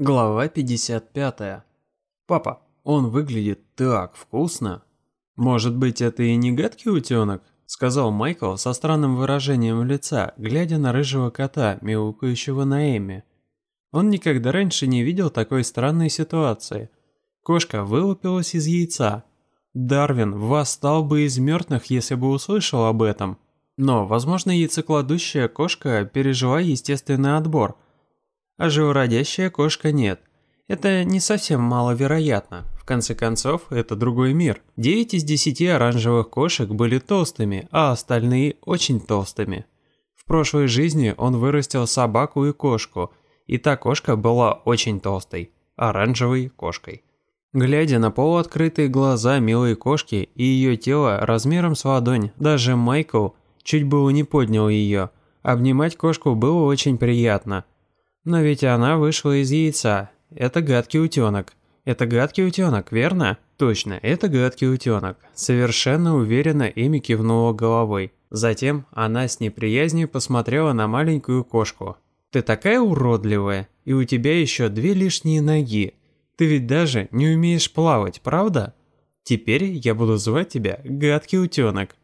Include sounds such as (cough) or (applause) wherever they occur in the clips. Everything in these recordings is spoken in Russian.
Глава 55. Папа, он выглядит так вкусно. Может быть, это и не гадкий утенок? Сказал Майкл со странным выражением лица, глядя на рыжего кота, мяукающего на Эми. Он никогда раньше не видел такой странной ситуации. Кошка вылупилась из яйца. Дарвин восстал бы из мертвых, если бы услышал об этом. Но, возможно, яйцекладущая кошка пережила естественный отбор – а живородящая кошка нет. Это не совсем маловероятно. В конце концов, это другой мир. 9 из 10 оранжевых кошек были толстыми, а остальные очень толстыми. В прошлой жизни он вырастил собаку и кошку, и та кошка была очень толстой, оранжевой кошкой. Глядя на полуоткрытые глаза милой кошки и ее тело размером с ладонь, даже Майкл чуть было не поднял ее. Обнимать кошку было очень приятно – но ведь она вышла из яйца. Это гадкий утенок. Это гадкий утенок, верно? Точно, это гадкий утенок. Совершенно уверенно Эми кивнула головой. Затем она с неприязнью посмотрела на маленькую кошку. «Ты такая уродливая, и у тебя еще две лишние ноги. Ты ведь даже не умеешь плавать, правда? Теперь я буду звать тебя гадкий утенок.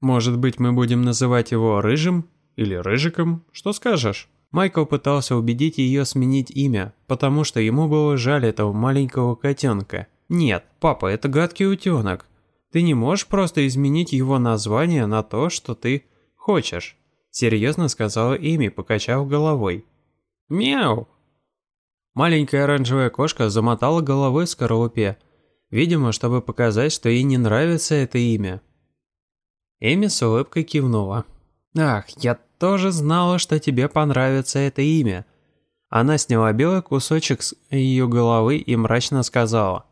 Может быть, мы будем называть его Рыжим или Рыжиком? Что скажешь?» Майкл пытался убедить ее сменить имя, потому что ему было жаль этого маленького котенка. «Нет, папа, это гадкий утенок. Ты не можешь просто изменить его название на то, что ты хочешь», – серьезно сказала Эми, покачав головой. «Мяу!» Маленькая оранжевая кошка замотала головой в скорлупе, видимо, чтобы показать, что ей не нравится это имя. Эми с улыбкой кивнула. «Ах, я тоже знала, что тебе понравится это имя». Она сняла белый кусочек с ее головы и мрачно сказала.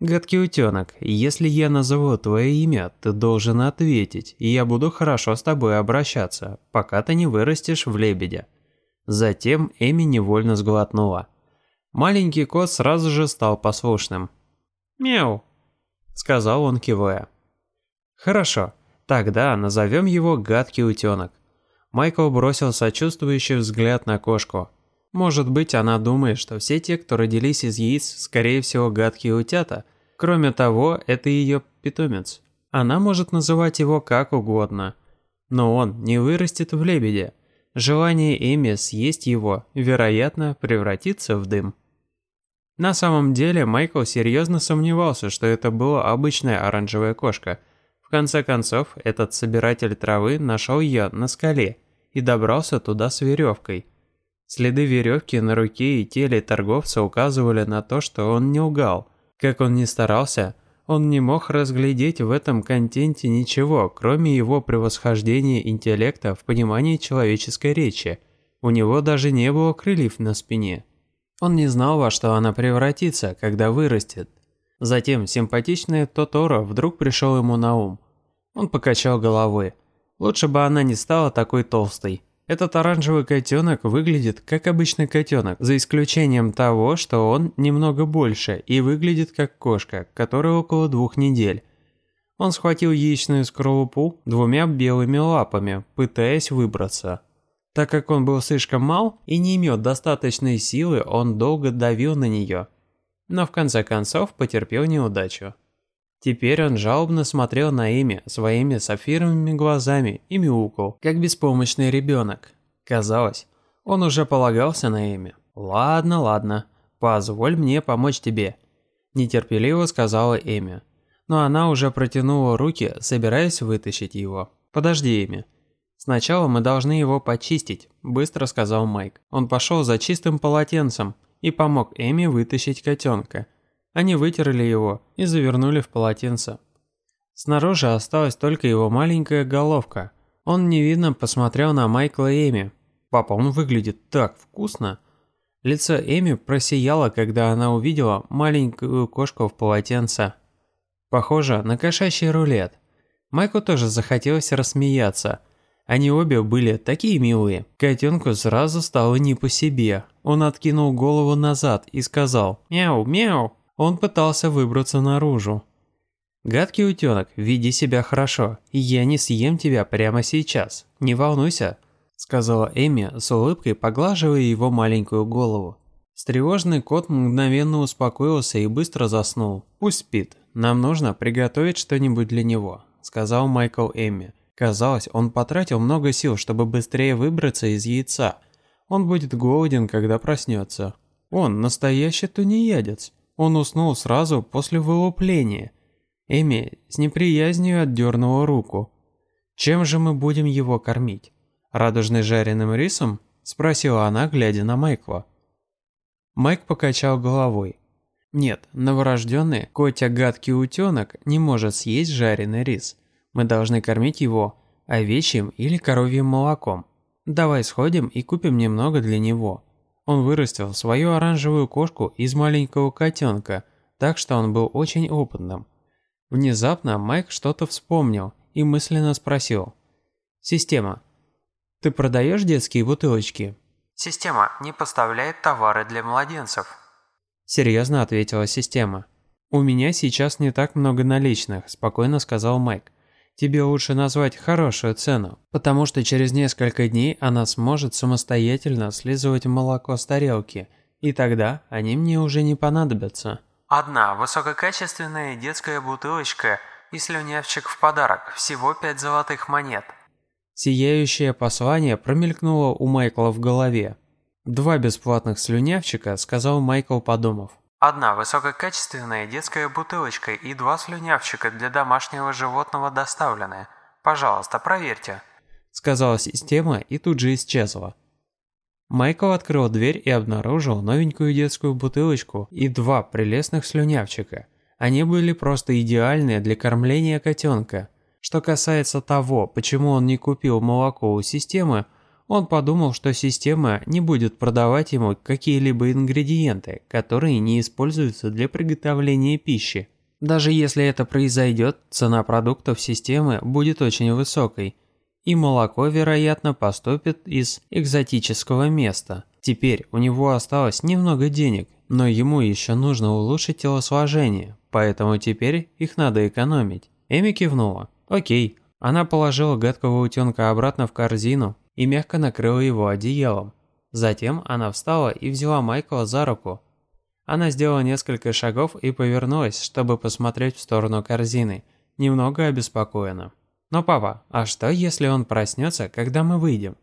«Гадкий утенок, если я назову твое имя, ты должен ответить, и я буду хорошо с тобой обращаться, пока ты не вырастешь в лебедя». Затем Эми невольно сглотнула. Маленький кот сразу же стал послушным. «Мяу», — сказал он, кивая. «Хорошо, тогда назовем его гадкий утенок. Майкл бросил сочувствующий взгляд на кошку. Может быть, она думает, что все те, кто родились из яиц, скорее всего, гадкие утята. Кроме того, это ее питомец. Она может называть его как угодно. Но он не вырастет в лебедя. Желание Эми съесть его, вероятно, превратится в дым. На самом деле, Майкл серьезно сомневался, что это была обычная оранжевая кошка – в конце концов, этот собиратель травы нашел ее на скале и добрался туда с веревкой. Следы веревки на руке и теле торговца указывали на то, что он не лгал. Как он ни старался, он не мог разглядеть в этом контенте ничего, кроме его превосхождения интеллекта в понимании человеческой речи. У него даже не было крыльев на спине. Он не знал, во что она превратится, когда вырастет, Затем симпатичный Тоторо вдруг пришел ему на ум. Он покачал головой. Лучше бы она не стала такой толстой. Этот оранжевый котенок выглядит как обычный котенок, за исключением того, что он немного больше и выглядит как кошка, которая около двух недель. Он схватил яичную скорлупу двумя белыми лапами, пытаясь выбраться. Так как он был слишком мал и не имел достаточной силы, он долго давил на нее – но в конце концов потерпел неудачу. Теперь он жалобно смотрел на Эми своими сапфировыми глазами и мяукал, как беспомощный ребенок. Казалось, он уже полагался на Эми. «Ладно, ладно, позволь мне помочь тебе», – нетерпеливо сказала Эми. Но она уже протянула руки, собираясь вытащить его. «Подожди, Эми. Сначала мы должны его почистить», – быстро сказал Майк. Он пошел за чистым полотенцем – и помог Эми вытащить котенка. Они вытерли его и завернули в полотенце. Снаружи осталась только его маленькая головка. Он невидно посмотрел на Майкла и Эми. «Папа, он выглядит так вкусно!» Лицо Эми просияло, когда она увидела маленькую кошку в полотенце. Похоже на кошачий рулет. Майку тоже захотелось рассмеяться – они обе были такие милые. Котенку сразу стало не по себе. Он откинул голову назад и сказал «Мяу, мяу». Он пытался выбраться наружу. «Гадкий утенок, веди себя хорошо, и я не съем тебя прямо сейчас. Не волнуйся», – сказала Эми с улыбкой, поглаживая его маленькую голову. Встревоженный кот мгновенно успокоился и быстро заснул. «Пусть спит. Нам нужно приготовить что-нибудь для него», – сказал Майкл Эмми. Казалось, он потратил много сил, чтобы быстрее выбраться из яйца. Он будет голоден, когда проснется. Он настоящий тунеядец. Он уснул сразу после вылупления. Эми с неприязнью отдернула руку. «Чем же мы будем его кормить? Радужный жареным рисом?» – спросила она, глядя на Майкла. Майк покачал головой. Нет, новорожденный, котя гадкий утенок не может съесть жареный рис. Мы должны кормить его овечьим или коровьим молоком. Давай сходим и купим немного для него. Он вырастил свою оранжевую кошку из маленького котенка, так что он был очень опытным. Внезапно Майк что-то вспомнил и мысленно спросил. «Система, ты продаешь детские бутылочки?» Система не поставляет товары для младенцев. Серьезно ответила система. У меня сейчас не так много наличных, спокойно сказал Майк. Тебе лучше назвать хорошую цену, потому что через несколько дней она сможет самостоятельно слизывать молоко с тарелки, и тогда они мне уже не понадобятся. Одна высококачественная детская бутылочка и слюнявчик в подарок, всего пять золотых монет. Сияющее послание промелькнуло у Майкла в голове. «Два бесплатных слюнявчика», — сказал Майкл, подумав. «Одна высококачественная детская бутылочка и два слюнявчика для домашнего животного доставлены. Пожалуйста, проверьте», — сказала система и тут же исчезла. Майкл открыл дверь и обнаружил новенькую детскую бутылочку и два прелестных слюнявчика. Они были просто идеальные для кормления котенка. Что касается того, почему он не купил молоко у системы, он подумал, что система не будет продавать ему какие-либо ингредиенты, которые не используются для приготовления пищи. Даже если это произойдет, цена продуктов системы будет очень высокой, и молоко, вероятно, поступит из экзотического места. Теперь у него осталось немного денег, но ему еще нужно улучшить телосложение, поэтому теперь их надо экономить. Эми кивнула. Окей. Она положила гадкого утенка обратно в корзину и мягко накрыла его одеялом. Затем она встала и взяла Майкла за руку. Она сделала несколько шагов и повернулась, чтобы посмотреть в сторону корзины, немного обеспокоена. «Но папа, а что если он проснется, когда мы выйдем?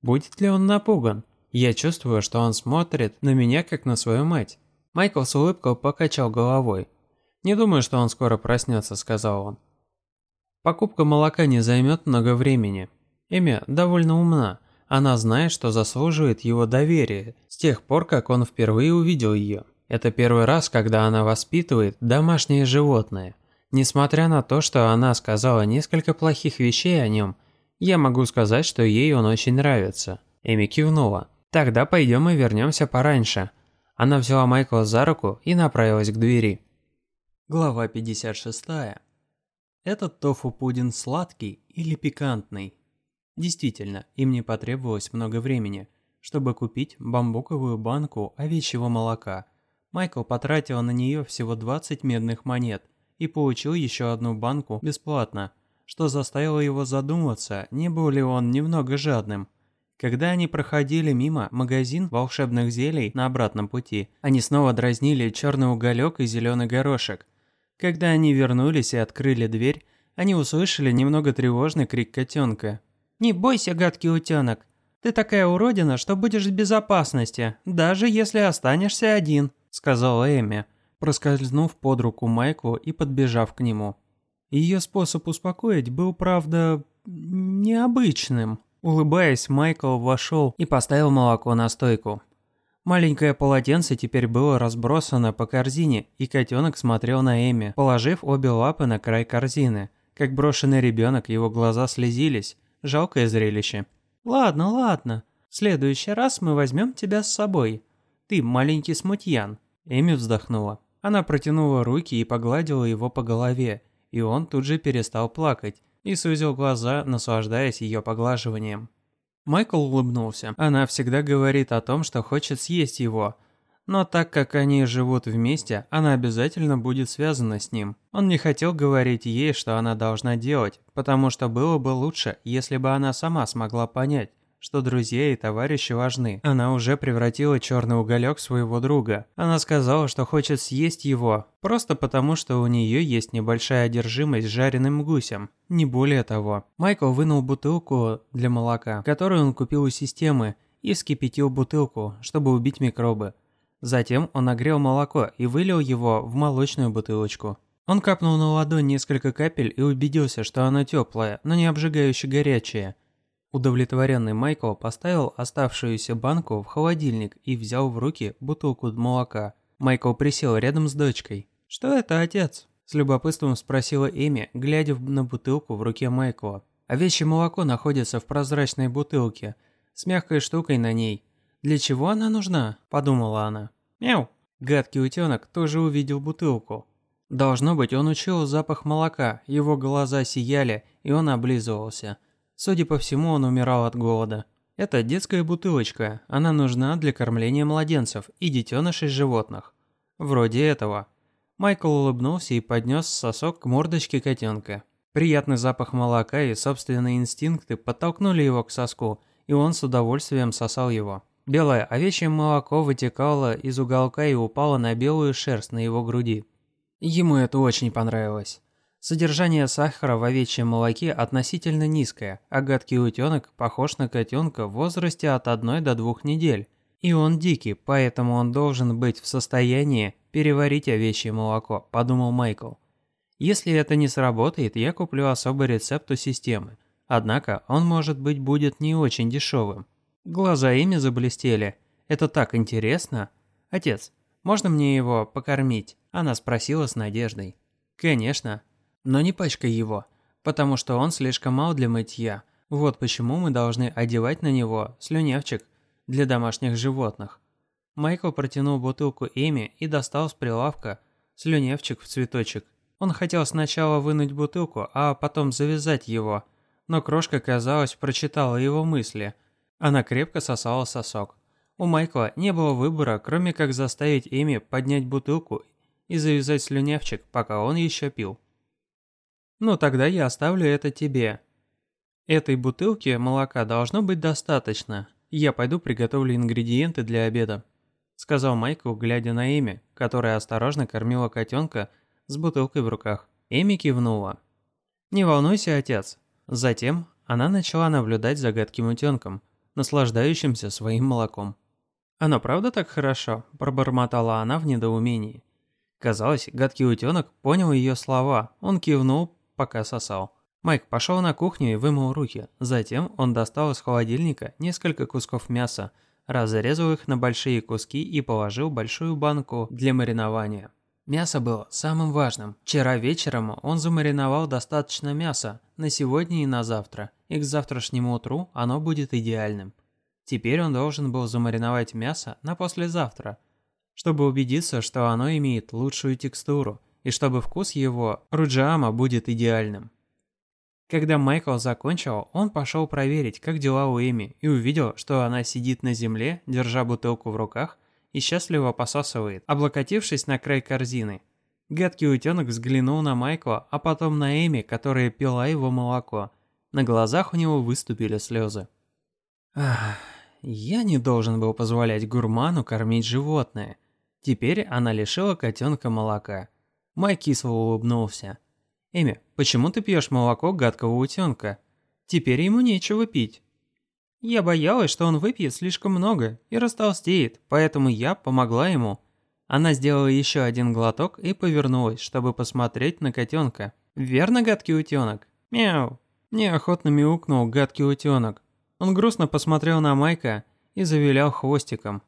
Будет ли он напуган? Я чувствую, что он смотрит на меня, как на свою мать». Майкл с улыбкой покачал головой. «Не думаю, что он скоро проснется», — сказал он. Покупка молока не займет много времени. Эми довольно умна. Она знает, что заслуживает его доверия с тех пор, как он впервые увидел ее. Это первый раз, когда она воспитывает домашнее животное. Несмотря на то, что она сказала несколько плохих вещей о нем, я могу сказать, что ей он очень нравится. Эми кивнула. Тогда пойдем и вернемся пораньше. Она взяла Майкла за руку и направилась к двери. Глава 56. Этот тофу-пудинг сладкий или пикантный? Действительно, им не потребовалось много времени, чтобы купить бамбуковую банку овечьего молока. Майкл потратил на нее всего 20 медных монет и получил еще одну банку бесплатно, что заставило его задуматься, не был ли он немного жадным. Когда они проходили мимо магазин волшебных зелий на обратном пути, они снова дразнили черный уголек и зеленый горошек – когда они вернулись и открыли дверь, они услышали немного тревожный крик котенка. «Не бойся, гадкий утенок. Ты такая уродина, что будешь в безопасности, даже если останешься один», – сказала Эми, проскользнув под руку Майклу и подбежав к нему. Ее способ успокоить был, правда, необычным. Улыбаясь, Майкл вошел и поставил молоко на стойку. Маленькое полотенце теперь было разбросано по корзине, и котенок смотрел на Эми, положив обе лапы на край корзины. Как брошенный ребенок, его глаза слезились. Жалкое зрелище. «Ладно, ладно. В следующий раз мы возьмем тебя с собой. Ты маленький смутьян». Эми вздохнула. Она протянула руки и погладила его по голове, и он тут же перестал плакать и сузил глаза, наслаждаясь ее поглаживанием. Майкл улыбнулся. Она всегда говорит о том, что хочет съесть его. Но так как они живут вместе, она обязательно будет связана с ним. Он не хотел говорить ей, что она должна делать, потому что было бы лучше, если бы она сама смогла понять, что друзья и товарищи важны. Она уже превратила черный уголек своего друга. Она сказала, что хочет съесть его, просто потому что у нее есть небольшая одержимость жареным гусем. Не более того. Майкл вынул бутылку для молока, которую он купил у системы, и вскипятил бутылку, чтобы убить микробы. Затем он нагрел молоко и вылил его в молочную бутылочку. Он капнул на ладонь несколько капель и убедился, что оно теплое, но не обжигающе горячее. Удовлетворенный Майкл поставил оставшуюся банку в холодильник и взял в руки бутылку молока. Майкл присел рядом с дочкой. «Что это, отец?» С любопытством спросила Эми, глядя на бутылку в руке Майкла. Овечье молоко находится в прозрачной бутылке, с мягкой штукой на ней. «Для чего она нужна?» – подумала она. «Мяу!» Гадкий утенок тоже увидел бутылку. Должно быть, он учил запах молока, его глаза сияли, и он облизывался. Судя по всему, он умирал от голода. Это детская бутылочка, она нужна для кормления младенцев и детенышей животных. Вроде этого. Майкл улыбнулся и поднес сосок к мордочке котенка. Приятный запах молока и собственные инстинкты подтолкнули его к соску, и он с удовольствием сосал его. Белое овечье молоко вытекало из уголка и упало на белую шерсть на его груди. Ему это очень понравилось. Содержание сахара в овечьем молоке относительно низкое, а гадкий утенок похож на котенка в возрасте от 1 до 2 недель. И он дикий, поэтому он должен быть в состоянии переварить овечье молоко, подумал Майкл. Если это не сработает, я куплю особый рецепт у системы. Однако он, может быть, будет не очень дешевым. Глаза ими заблестели. Это так интересно. Отец, можно мне его покормить? Она спросила с надеждой. «Конечно. Но не пачкай его, потому что он слишком мал для мытья. Вот почему мы должны одевать на него слюнявчик для домашних животных». Майкл протянул бутылку Эми и достал с прилавка слюнявчик в цветочек. Он хотел сначала вынуть бутылку, а потом завязать его, но крошка, казалось, прочитала его мысли. Она крепко сосала сосок. У Майкла не было выбора, кроме как заставить Эми поднять бутылку и завязать слюнявчик, пока он еще пил. «Ну тогда я оставлю это тебе. Этой бутылки молока должно быть достаточно. Я пойду приготовлю ингредиенты для обеда», сказал Майкл, глядя на Эми, которая осторожно кормила котенка с бутылкой в руках. Эми кивнула. «Не волнуйся, отец». Затем она начала наблюдать за гадким утенком, наслаждающимся своим молоком. «Оно правда так хорошо?» – пробормотала она в недоумении. Казалось, гадкий утенок понял ее слова. Он кивнул, пока сосал. Майк пошел на кухню и вымыл руки. Затем он достал из холодильника несколько кусков мяса, разрезал их на большие куски и положил большую банку для маринования. Мясо было самым важным. Вчера вечером он замариновал достаточно мяса на сегодня и на завтра, и к завтрашнему утру оно будет идеальным. Теперь он должен был замариновать мясо на послезавтра – чтобы убедиться, что оно имеет лучшую текстуру и чтобы вкус его руджиама будет идеальным. Когда Майкл закончил, он пошел проверить, как дела у Эми, и увидел, что она сидит на земле, держа бутылку в руках, и счастливо посасывает, облокотившись на край корзины. Гадкий утенок взглянул на Майкла, а потом на Эми, которая пила его молоко. На глазах у него выступили слезы. Ах, я не должен был позволять гурману кормить животное. Теперь она лишила котенка молока. Майк улыбнулся. «Эми, почему ты пьешь молоко гадкого утенка? Теперь ему нечего пить». «Я боялась, что он выпьет слишком много и растолстеет, поэтому я помогла ему». Она сделала еще один глоток и повернулась, чтобы посмотреть на котенка. «Верно, гадкий утенок?» «Мяу!» Неохотно мяукнул гадкий утенок. Он грустно посмотрел на Майка и завилял хвостиком.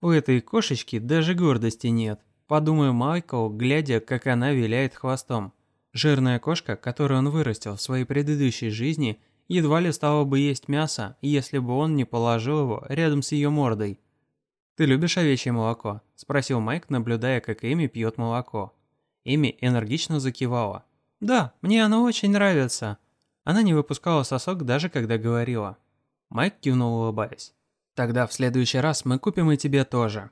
У этой кошечки даже гордости нет. Подумай Майкл, глядя, как она виляет хвостом. Жирная кошка, которую он вырастил в своей предыдущей жизни, едва ли стала бы есть мясо, если бы он не положил его рядом с ее мордой. «Ты любишь овечье молоко?» – спросил Майк, наблюдая, как Эми пьет молоко. Эми энергично закивала. «Да, мне оно очень нравится». Она не выпускала сосок, даже когда говорила. Майк кивнул, улыбаясь. Тогда в следующий раз мы купим и тебе тоже.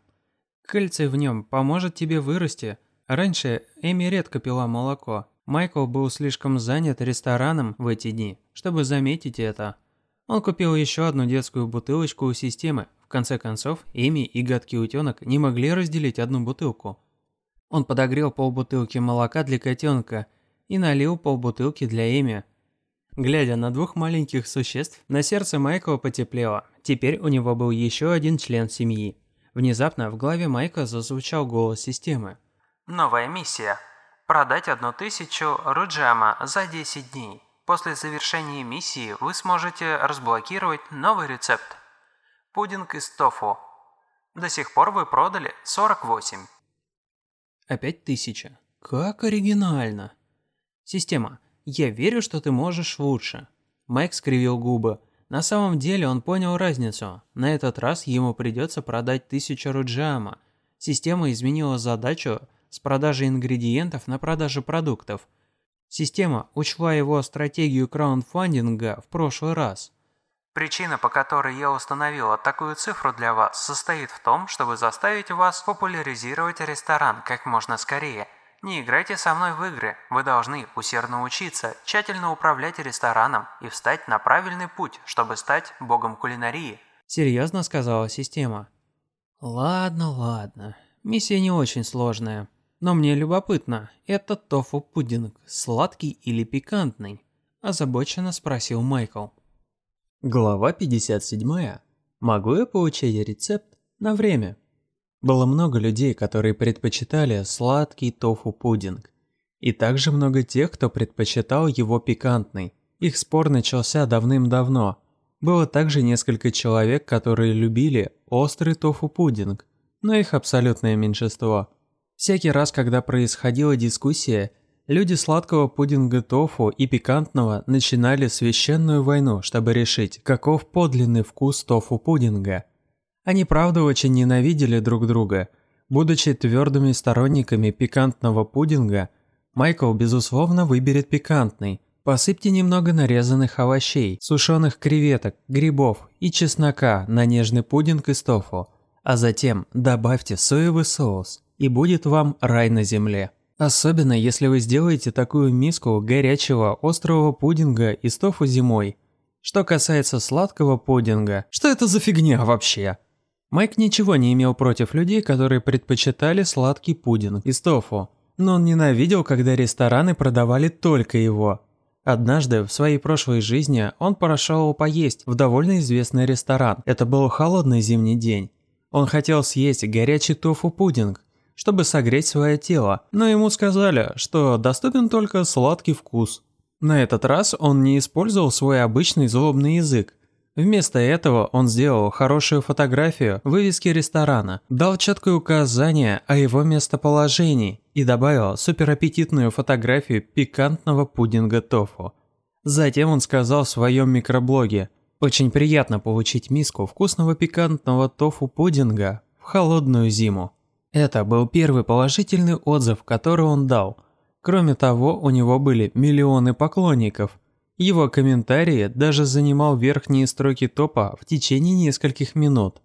Кальций в нем поможет тебе вырасти. Раньше Эми редко пила молоко. Майкл был слишком занят рестораном в эти дни, чтобы заметить это. Он купил еще одну детскую бутылочку у системы. В конце концов, Эми и гадкий утенок не могли разделить одну бутылку. Он подогрел полбутылки молока для котенка и налил полбутылки для Эми. Глядя на двух маленьких существ, на сердце Майкла потеплело. Теперь у него был еще один член семьи. Внезапно в голове Майка зазвучал голос системы. Новая миссия. Продать одну тысячу руджама за 10 дней. После завершения миссии вы сможете разблокировать новый рецепт. Пудинг из тофу. До сих пор вы продали 48. Опять тысяча. Как оригинально. Система, я верю, что ты можешь лучше. Майк скривил губы. На самом деле он понял разницу. На этот раз ему придется продать тысячу руджама. Система изменила задачу с продажи ингредиентов на продажу продуктов – Система учла его стратегию краундфандинга в прошлый раз. Причина, по которой я установила такую цифру для вас, состоит в том, чтобы заставить вас популяризировать ресторан как можно скорее. Не играйте со мной в игры, вы должны усердно учиться, тщательно управлять рестораном и встать на правильный путь, чтобы стать богом кулинарии. Серьезно сказала система. Ладно, ладно. Миссия не очень сложная. Но мне любопытно, этот тофу-пудинг сладкий или пикантный? Озабоченно спросил Майкл. Глава 57. Могу я получить рецепт на время? Было много людей, которые предпочитали сладкий тофу-пудинг. И также много тех, кто предпочитал его пикантный. Их спор начался давным-давно. Было также несколько человек, которые любили острый тофу-пудинг, но их абсолютное меньшинство – Всякий раз, когда происходила дискуссия, люди сладкого пудинга тофу и пикантного начинали священную войну, чтобы решить, каков подлинный вкус тофу пудинга. Они правда очень ненавидели друг друга. Будучи твердыми сторонниками пикантного пудинга, Майкл безусловно выберет пикантный. Посыпьте немного нарезанных овощей, сушеных креветок, грибов и чеснока на нежный пудинг из тофу, а затем добавьте соевый соус и будет вам рай на земле. Особенно, если вы сделаете такую миску горячего острого пудинга из тофу зимой. Что касается сладкого пудинга, что это за фигня вообще? Майк ничего не имел против людей, которые предпочитали сладкий пудинг из тофу, но он ненавидел, когда рестораны продавали только его. Однажды в своей прошлой жизни он прошел поесть в довольно известный ресторан. Это был холодный зимний день. Он хотел съесть горячий тофу-пудинг, чтобы согреть свое тело, но ему сказали, что доступен только сладкий вкус. На этот раз он не использовал свой обычный злобный язык. Вместо этого он сделал хорошую фотографию вывески ресторана, дал четкое указание о его местоположении и добавил супераппетитную фотографию пикантного пудинга тофу. Затем он сказал в своем микроблоге «Очень приятно получить миску вкусного пикантного тофу-пудинга в холодную зиму». Это был первый положительный отзыв, который он дал. Кроме того, у него были миллионы поклонников. Его комментарии даже занимал верхние строки топа в течение нескольких минут.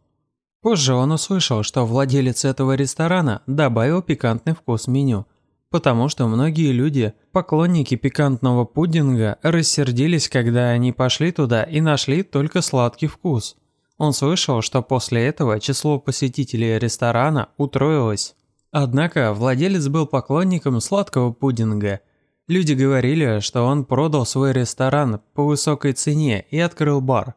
Позже он услышал, что владелец этого ресторана добавил пикантный вкус меню, потому что многие люди, поклонники пикантного пудинга, рассердились, когда они пошли туда и нашли только сладкий вкус – он слышал, что после этого число посетителей ресторана утроилось. Однако владелец был поклонником сладкого пудинга. Люди говорили, что он продал свой ресторан по высокой цене и открыл бар.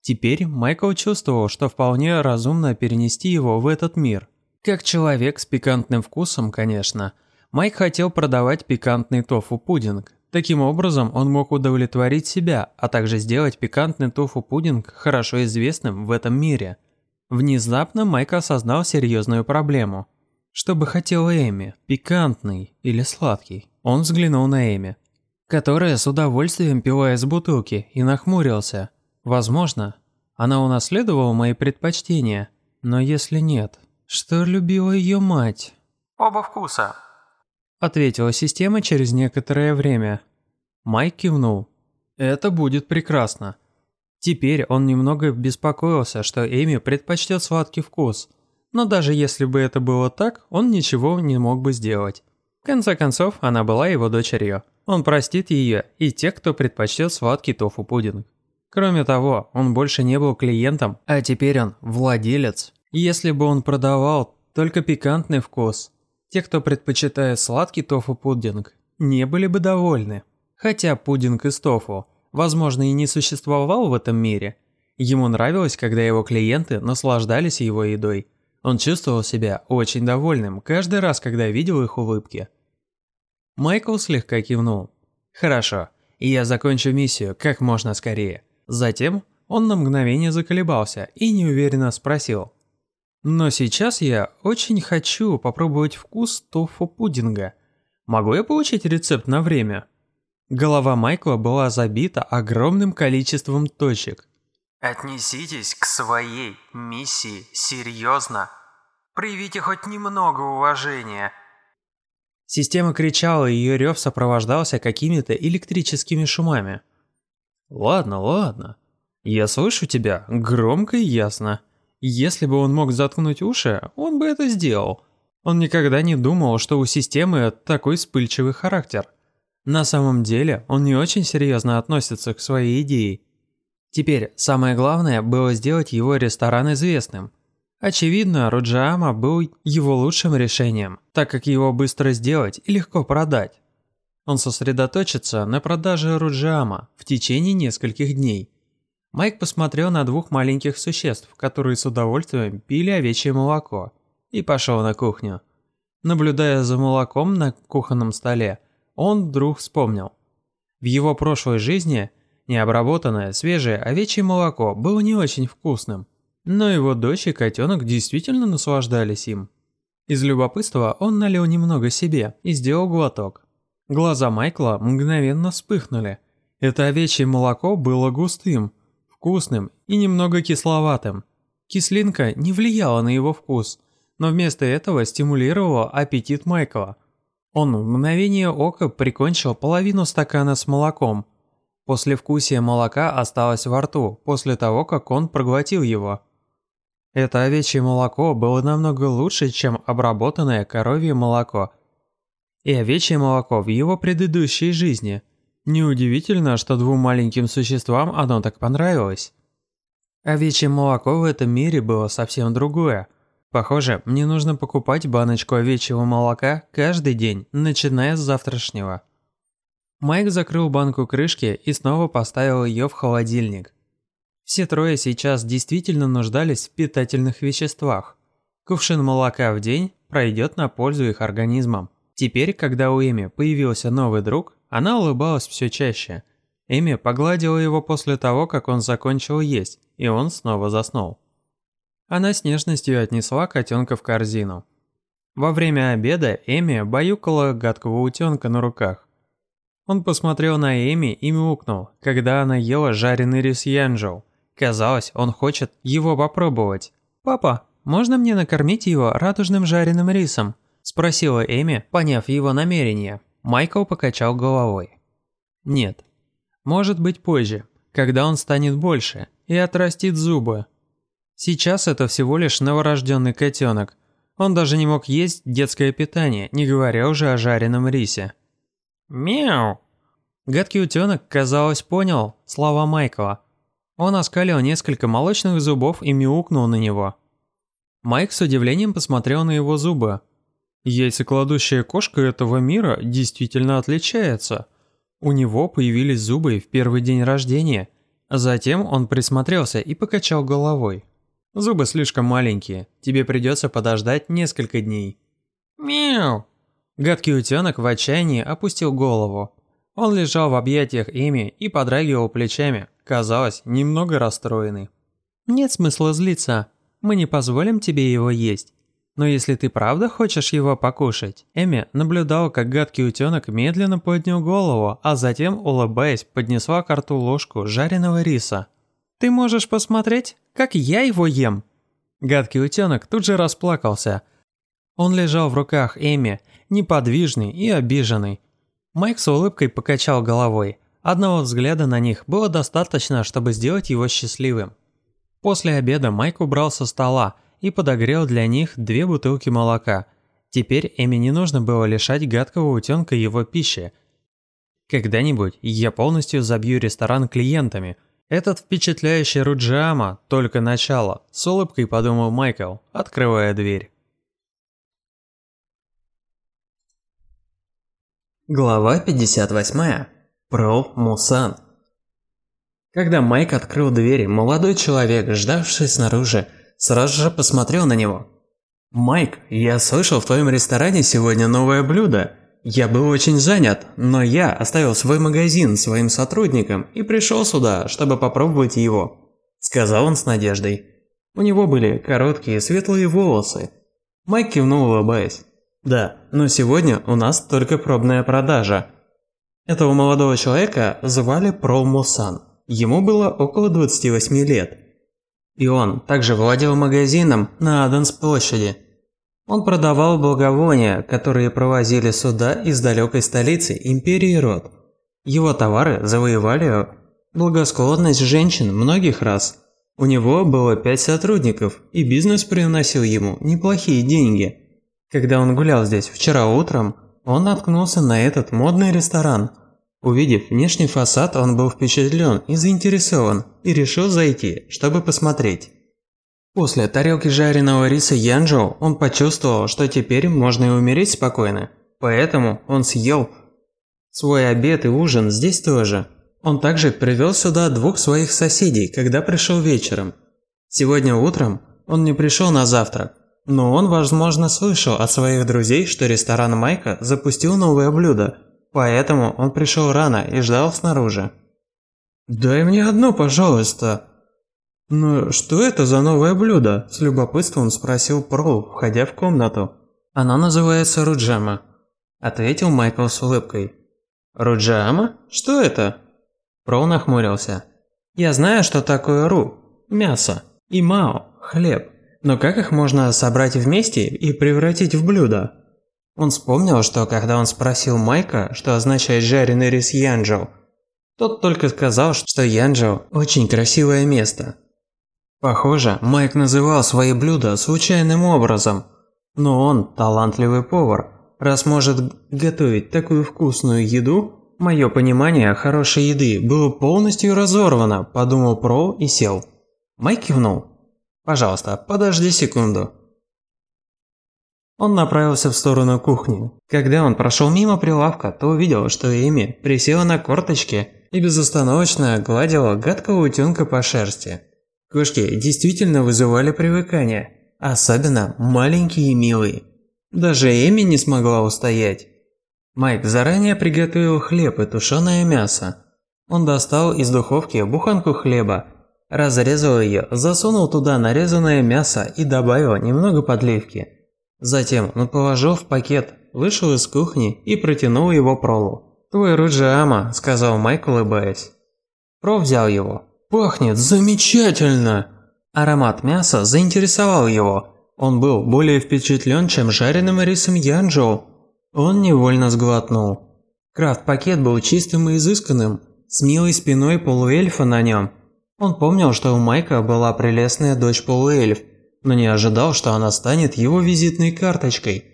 Теперь Майкл чувствовал, что вполне разумно перенести его в этот мир. Как человек с пикантным вкусом, конечно, Майк хотел продавать пикантный тофу-пудинг. Таким образом, он мог удовлетворить себя, а также сделать пикантный тофу-пудинг хорошо известным в этом мире. Внезапно Майк осознал серьезную проблему. Что бы хотела Эми, пикантный или сладкий? Он взглянул на Эми, которая с удовольствием пила из бутылки и нахмурился. Возможно, она унаследовала мои предпочтения, но если нет, что любила ее мать? Оба вкуса, ответила система через некоторое время. Майк кивнул. Это будет прекрасно. Теперь он немного беспокоился, что Эми предпочтет сладкий вкус. Но даже если бы это было так, он ничего не мог бы сделать. В конце концов, она была его дочерью. Он простит ее и тех, кто предпочтет сладкий тофу-пудинг. Кроме того, он больше не был клиентом, а теперь он владелец. Если бы он продавал только пикантный вкус, те, кто предпочитает сладкий тофу-пудинг, не были бы довольны. Хотя пудинг из тофу, возможно, и не существовал в этом мире, ему нравилось, когда его клиенты наслаждались его едой. Он чувствовал себя очень довольным каждый раз, когда видел их улыбки. Майкл слегка кивнул. «Хорошо, я закончу миссию как можно скорее». Затем он на мгновение заколебался и неуверенно спросил. «Но сейчас я очень хочу попробовать вкус тофу-пудинга. Могу я получить рецепт на время?» Голова Майкла была забита огромным количеством точек. «Отнеситесь к своей миссии серьезно. Привите хоть немного уважения». Система кричала, и ее рев сопровождался какими-то электрическими шумами. «Ладно, ладно. Я слышу тебя громко и ясно. Если бы он мог заткнуть уши, он бы это сделал. Он никогда не думал, что у системы такой вспыльчивый характер. На самом деле, он не очень серьезно относится к своей идее. Теперь, самое главное было сделать его ресторан известным. Очевидно, Роджиама был его лучшим решением, так как его быстро сделать и легко продать. Он сосредоточится на продаже Руджиама в течение нескольких дней. Майк посмотрел на двух маленьких существ, которые с удовольствием пили овечье молоко, и пошел на кухню. Наблюдая за молоком на кухонном столе, он вдруг вспомнил. В его прошлой жизни необработанное свежее овечье молоко было не очень вкусным, но его дочь и котенок действительно наслаждались им. Из любопытства он налил немного себе и сделал глоток. Глаза Майкла мгновенно вспыхнули. Это овечье молоко было густым, вкусным и немного кисловатым. Кислинка не влияла на его вкус, но вместо этого стимулировала аппетит Майкла. Он в мгновение ока прикончил половину стакана с молоком. После вкусия молока осталось во рту, после того, как он проглотил его. Это овечье молоко было намного лучше, чем обработанное коровье молоко – и овечье молоко в его предыдущей жизни. Неудивительно, что двум маленьким существам оно так понравилось. Овечье молоко в этом мире было совсем другое. Похоже, мне нужно покупать баночку овечьего молока каждый день, начиная с завтрашнего. Майк закрыл банку крышки и снова поставил ее в холодильник. Все трое сейчас действительно нуждались в питательных веществах. Кувшин молока в день пройдет на пользу их организмам. Теперь, когда у Эми появился новый друг, она улыбалась все чаще. Эми погладила его после того, как он закончил есть, и он снова заснул. Она с нежностью отнесла котенка в корзину. Во время обеда Эми баюкала гадкого утенка на руках. Он посмотрел на Эми и мяукнул, когда она ела жареный рис янджоу. Казалось, он хочет его попробовать. «Папа, можно мне накормить его радужным жареным рисом?» Спросила Эми, поняв его намерение. Майкл покачал головой. Нет. Может быть позже, когда он станет больше и отрастит зубы. Сейчас это всего лишь новорожденный котенок. Он даже не мог есть детское питание, не говоря уже о жареном рисе. «Мяу!» Гадкий утенок, казалось, понял слова Майкла. Он оскалил несколько молочных зубов и мяукнул на него. Майк с удивлением посмотрел на его зубы. Яйцекладущая кошка этого мира действительно отличается. У него появились зубы в первый день рождения. Затем он присмотрелся и покачал головой. Зубы слишком маленькие, тебе придется подождать несколько дней. Мяу! Гадкий утенок в отчаянии опустил голову. Он лежал в объятиях Эми и подрагивал плечами, казалось, немного расстроенный. «Нет смысла злиться. Мы не позволим тебе его есть. Но если ты правда хочешь его покушать, Эми наблюдала, как гадкий утенок медленно поднял голову, а затем, улыбаясь, поднесла к рту ложку жареного риса. «Ты можешь посмотреть, как я его ем?» Гадкий утенок тут же расплакался. Он лежал в руках Эми, неподвижный и обиженный. Майк с улыбкой покачал головой. Одного взгляда на них было достаточно, чтобы сделать его счастливым. После обеда Майк убрал со стола, и подогрел для них две бутылки молока. Теперь Эми не нужно было лишать гадкого утенка его пищи. Когда-нибудь я полностью забью ресторан клиентами, Этот впечатляющий Руджиама – только начало, с улыбкой подумал Майкл, открывая дверь. Глава 58. Про Мусан. Когда Майк открыл дверь, молодой человек, ждавший снаружи, сразу же посмотрел на него. «Майк, я слышал, в твоем ресторане сегодня новое блюдо. Я был очень занят, но я оставил свой магазин своим сотрудникам и пришел сюда, чтобы попробовать его», – сказал он с надеждой. У него были короткие светлые волосы. Майк кивнул, улыбаясь. «Да, но сегодня у нас только пробная продажа». Этого молодого человека звали Прол Мусан. Ему было около 28 лет. И он также владел магазином на Аденс площади. Он продавал благовония, которые провозили сюда из далекой столицы Империи Род. Его товары завоевали благосклонность женщин многих раз. У него было пять сотрудников, и бизнес приносил ему неплохие деньги. Когда он гулял здесь вчера утром, он наткнулся на этот модный ресторан. Увидев внешний фасад, он был впечатлен и заинтересован, и решил зайти, чтобы посмотреть. После тарелки жареного риса Янджоу он почувствовал, что теперь можно и умереть спокойно. Поэтому он съел свой обед и ужин здесь тоже. Он также привел сюда двух своих соседей, когда пришел вечером. Сегодня утром он не пришел на завтрак, но он, возможно, слышал от своих друзей, что ресторан Майка запустил новое блюдо, поэтому он пришел рано и ждал снаружи. «Дай мне одно, пожалуйста», «Ну, что это за новое блюдо?» – с любопытством спросил Прол, входя в комнату. «Она называется руджама», – ответил Майкл с улыбкой. «Руджама? Что это?» Прол нахмурился. «Я знаю, что такое ру – мясо, и мао – хлеб, но как их можно собрать вместе и превратить в блюдо?» Он вспомнил, что когда он спросил Майка, что означает жареный рис Янджоу, тот только сказал, что Янджоу – очень красивое место. Похоже, Майк называл свои блюда случайным образом, но он талантливый повар. Раз может готовить такую вкусную еду, мое понимание хорошей еды было полностью разорвано, подумал Про и сел. Майк кивнул. Пожалуйста, подожди секунду. Он направился в сторону кухни. Когда он прошел мимо прилавка, то увидел, что Эми присела на корточки и безостановочно гладила гадкого утенка по шерсти. Кошки действительно вызывали привыкание, особенно маленькие и милые. Даже Эми не смогла устоять. Майк заранее приготовил хлеб и тушеное мясо. Он достал из духовки буханку хлеба, разрезал ее, засунул туда нарезанное мясо и добавил немного подливки. Затем он положил в пакет, вышел из кухни и протянул его Пролу. «Твой Руджиама», – сказал Майк, улыбаясь. Про взял его, Пахнет замечательно! Аромат мяса заинтересовал его. Он был более впечатлен, чем жареным рисом Янджоу. Он невольно сглотнул. Крафт-пакет был чистым и изысканным, с милой спиной полуэльфа на нем. Он помнил, что у Майка была прелестная дочь полуэльф, но не ожидал, что она станет его визитной карточкой.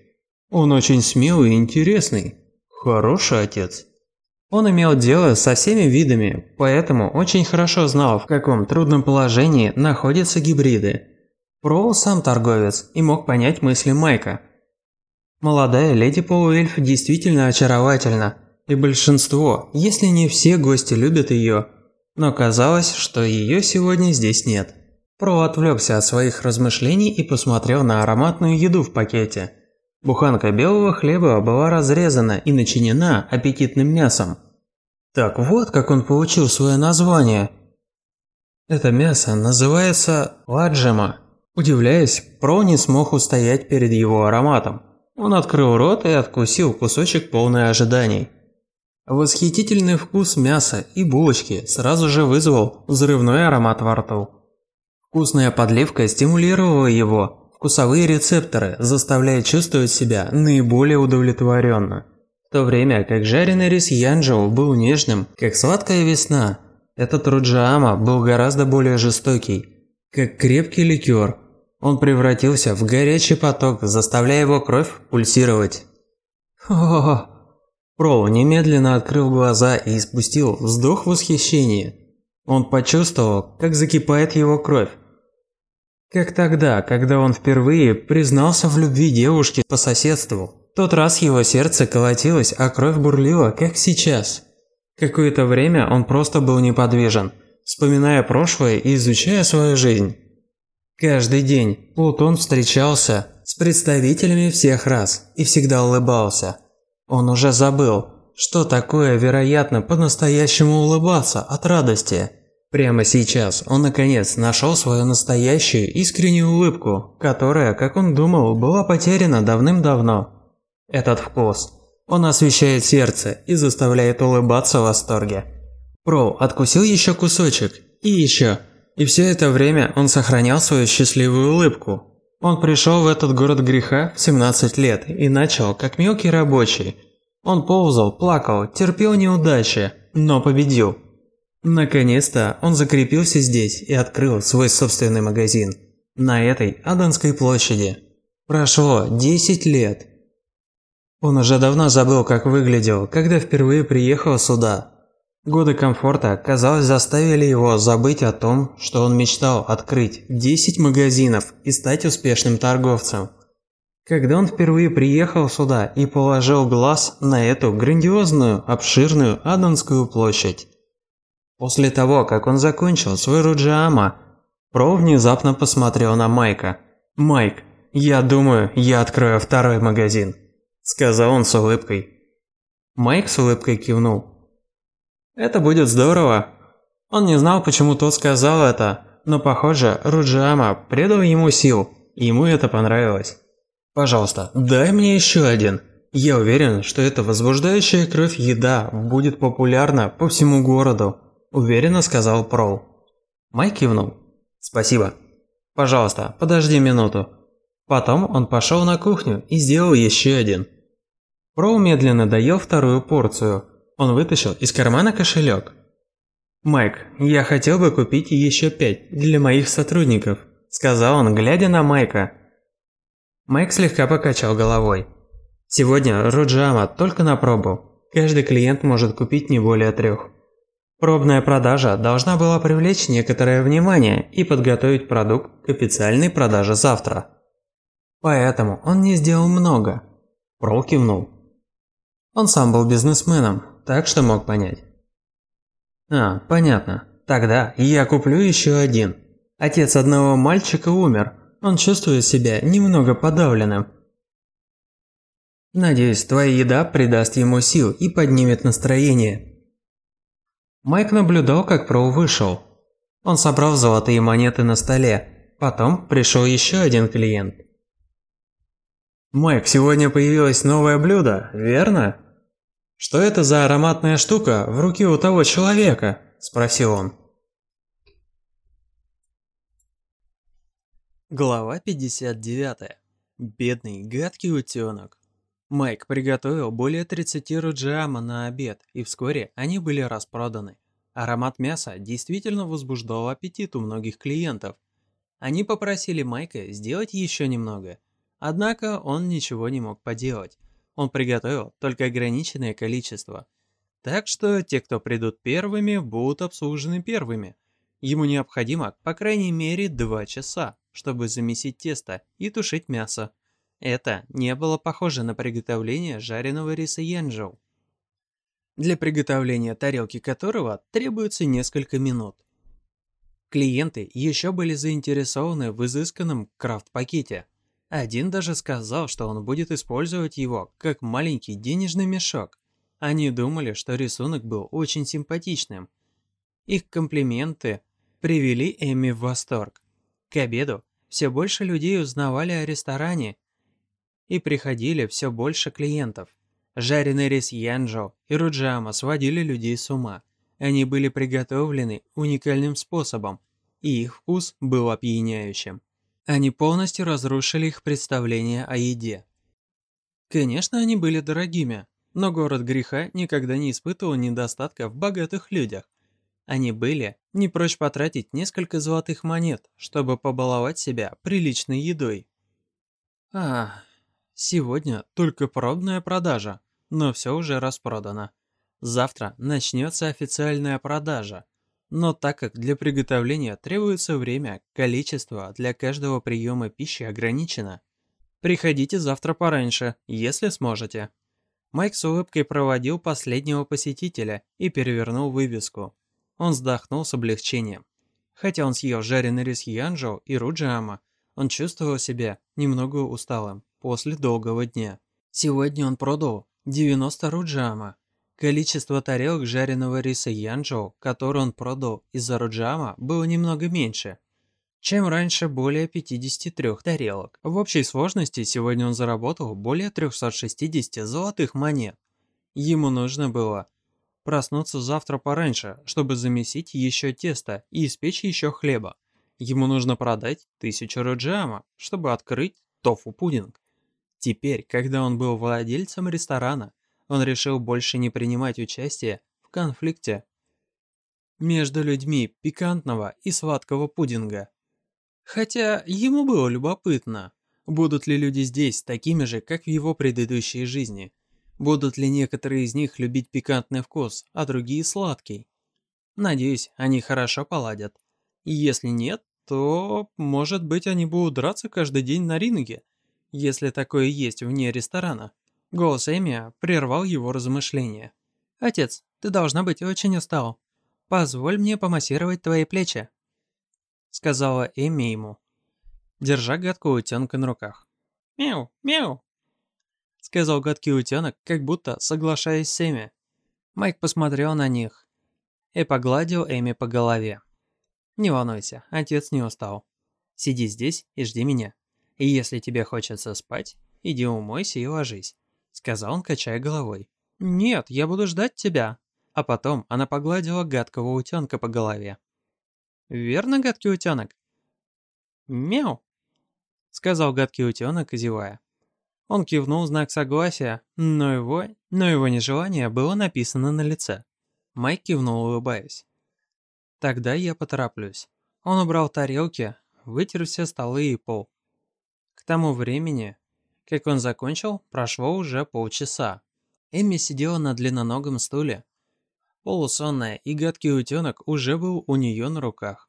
Он очень смелый и интересный. Хороший отец. Он имел дело со всеми видами, поэтому очень хорошо знал, в каком трудном положении находятся гибриды. Проул сам торговец и мог понять мысли Майка. Молодая леди полуэльф действительно очаровательна, и большинство, если не все гости любят ее, но казалось, что ее сегодня здесь нет. Про отвлекся от своих размышлений и посмотрел на ароматную еду в пакете – Буханка белого хлеба была разрезана и начинена аппетитным мясом. Так вот, как он получил свое название. Это мясо называется ладжема. Удивляясь, Про не смог устоять перед его ароматом. Он открыл рот и откусил кусочек полный ожиданий. Восхитительный вкус мяса и булочки сразу же вызвал взрывной аромат во рту. Вкусная подливка стимулировала его, вкусовые рецепторы, заставляя чувствовать себя наиболее удовлетворенно. В то время как жареный рис Янджоу был нежным, как сладкая весна, этот Руджаама был гораздо более жестокий, как крепкий ликер. Он превратился в горячий поток, заставляя его кровь пульсировать. О, (laughs) Проу немедленно открыл глаза и испустил вздох восхищения. Он почувствовал, как закипает его кровь. Как тогда, когда он впервые признался в любви девушке по соседству. Тот раз его сердце колотилось, а кровь бурлила, как сейчас. Какое-то время он просто был неподвижен, вспоминая прошлое и изучая свою жизнь. Каждый день Плутон встречался с представителями всех рас и всегда улыбался. Он уже забыл, что такое, вероятно, по-настоящему улыбаться от радости. Прямо сейчас он наконец нашел свою настоящую искреннюю улыбку, которая, как он думал, была потеряна давным-давно. Этот вкус. Он освещает сердце и заставляет улыбаться в восторге. Про откусил еще кусочек и еще. И все это время он сохранял свою счастливую улыбку. Он пришел в этот город греха в 17 лет и начал как мелкий рабочий – он ползал, плакал, терпел неудачи, но победил. Наконец-то он закрепился здесь и открыл свой собственный магазин. На этой Аданской площади. Прошло 10 лет. Он уже давно забыл, как выглядел, когда впервые приехал сюда. Годы комфорта, казалось, заставили его забыть о том, что он мечтал открыть 10 магазинов и стать успешным торговцем. Когда он впервые приехал сюда и положил глаз на эту грандиозную, обширную Адонскую площадь. После того, как он закончил свой Руджиама, Про внезапно посмотрел на Майка. «Майк, я думаю, я открою второй магазин», – сказал он с улыбкой. Майк с улыбкой кивнул. «Это будет здорово». Он не знал, почему тот сказал это, но, похоже, Руджиама предал ему сил, и ему это понравилось. Пожалуйста, дай мне еще один. Я уверен, что эта возбуждающая кровь еда будет популярна по всему городу, уверенно сказал Прол. Майк кивнул. Спасибо. Пожалуйста, подожди минуту. Потом он пошел на кухню и сделал еще один. Прол медленно доел вторую порцию. Он вытащил из кармана кошелек. «Майк, я хотел бы купить еще пять для моих сотрудников», – сказал он, глядя на Майка. Майк слегка покачал головой. Сегодня Руджама только на пробу. Каждый клиент может купить не более трех. Пробная продажа должна была привлечь некоторое внимание и подготовить продукт к официальной продаже завтра. Поэтому он не сделал много. Прол кивнул. Он сам был бизнесменом, так что мог понять. А, понятно. Тогда я куплю еще один. Отец одного мальчика умер, он чувствует себя немного подавленным. Надеюсь, твоя еда придаст ему сил и поднимет настроение. Майк наблюдал, как Проу вышел. Он собрал золотые монеты на столе. Потом пришел еще один клиент. «Майк, сегодня появилось новое блюдо, верно?» «Что это за ароматная штука в руке у того человека?» – спросил он. Глава 59. Бедный, гадкий утенок. Майк приготовил более 30 руджиама на обед, и вскоре они были распроданы. Аромат мяса действительно возбуждал аппетит у многих клиентов. Они попросили Майка сделать еще немного. Однако он ничего не мог поделать. Он приготовил только ограниченное количество. Так что те, кто придут первыми, будут обслужены первыми. Ему необходимо, по крайней мере, 2 часа чтобы замесить тесто и тушить мясо. Это не было похоже на приготовление жареного риса янжоу, для приготовления тарелки которого требуется несколько минут. Клиенты еще были заинтересованы в изысканном крафт-пакете. Один даже сказал, что он будет использовать его как маленький денежный мешок. Они думали, что рисунок был очень симпатичным. Их комплименты привели Эми в восторг. К обеду все больше людей узнавали о ресторане и приходили все больше клиентов. Жареный рис Янжо и Руджама сводили людей с ума. Они были приготовлены уникальным способом, и их вкус был опьяняющим. Они полностью разрушили их представление о еде. Конечно, они были дорогими, но город греха никогда не испытывал недостатка в богатых людях. Они были не прочь потратить несколько золотых монет, чтобы побаловать себя приличной едой. А, сегодня только пробная продажа, но все уже распродано. Завтра начнется официальная продажа. Но так как для приготовления требуется время, количество для каждого приема пищи ограничено. Приходите завтра пораньше, если сможете. Майк с улыбкой проводил последнего посетителя и перевернул вывеску. Он вздохнул с облегчением. Хотя он съел жареный рис Янжоу и Руджиама, он чувствовал себя немного усталым после долгого дня. Сегодня он продал 90 Руджиама, Количество тарелок жареного риса Янчжоу, который он продал из-за Роджама, было немного меньше, чем раньше более 53 тарелок. В общей сложности сегодня он заработал более 360 золотых монет. Ему нужно было проснуться завтра пораньше, чтобы замесить еще тесто и испечь еще хлеба. Ему нужно продать 1000 роджама, чтобы открыть тофу-пудинг. Теперь, когда он был владельцем ресторана, он решил больше не принимать участие в конфликте между людьми пикантного и сладкого пудинга. Хотя ему было любопытно, будут ли люди здесь такими же, как в его предыдущей жизни. Будут ли некоторые из них любить пикантный вкус, а другие сладкий. Надеюсь, они хорошо поладят. Если нет, то, может быть, они будут драться каждый день на ринге, если такое есть вне ресторана. Голос Эми прервал его размышления. «Отец, ты должна быть очень устал. Позволь мне помассировать твои плечи», — сказала Эми ему, держа гадкого утенка на руках. «Мяу, мяу», — сказал гадкий утенок, как будто соглашаясь с Эми. Майк посмотрел на них и погладил Эми по голове. «Не волнуйся, отец не устал. Сиди здесь и жди меня. И если тебе хочется спать, иди умойся и ложись сказал он, качая головой. «Нет, я буду ждать тебя». А потом она погладила гадкого утенка по голове. «Верно, гадкий утенок?» «Мяу», — сказал гадкий утенок, зевая. Он кивнул знак согласия, но его, но его нежелание было написано на лице. Майк кивнул, улыбаясь. «Тогда я потороплюсь». Он убрал тарелки, вытер все столы и пол. К тому времени как он закончил, прошло уже полчаса. Эмми сидела на длинноногом стуле. Полусонная и гадкий утенок уже был у нее на руках.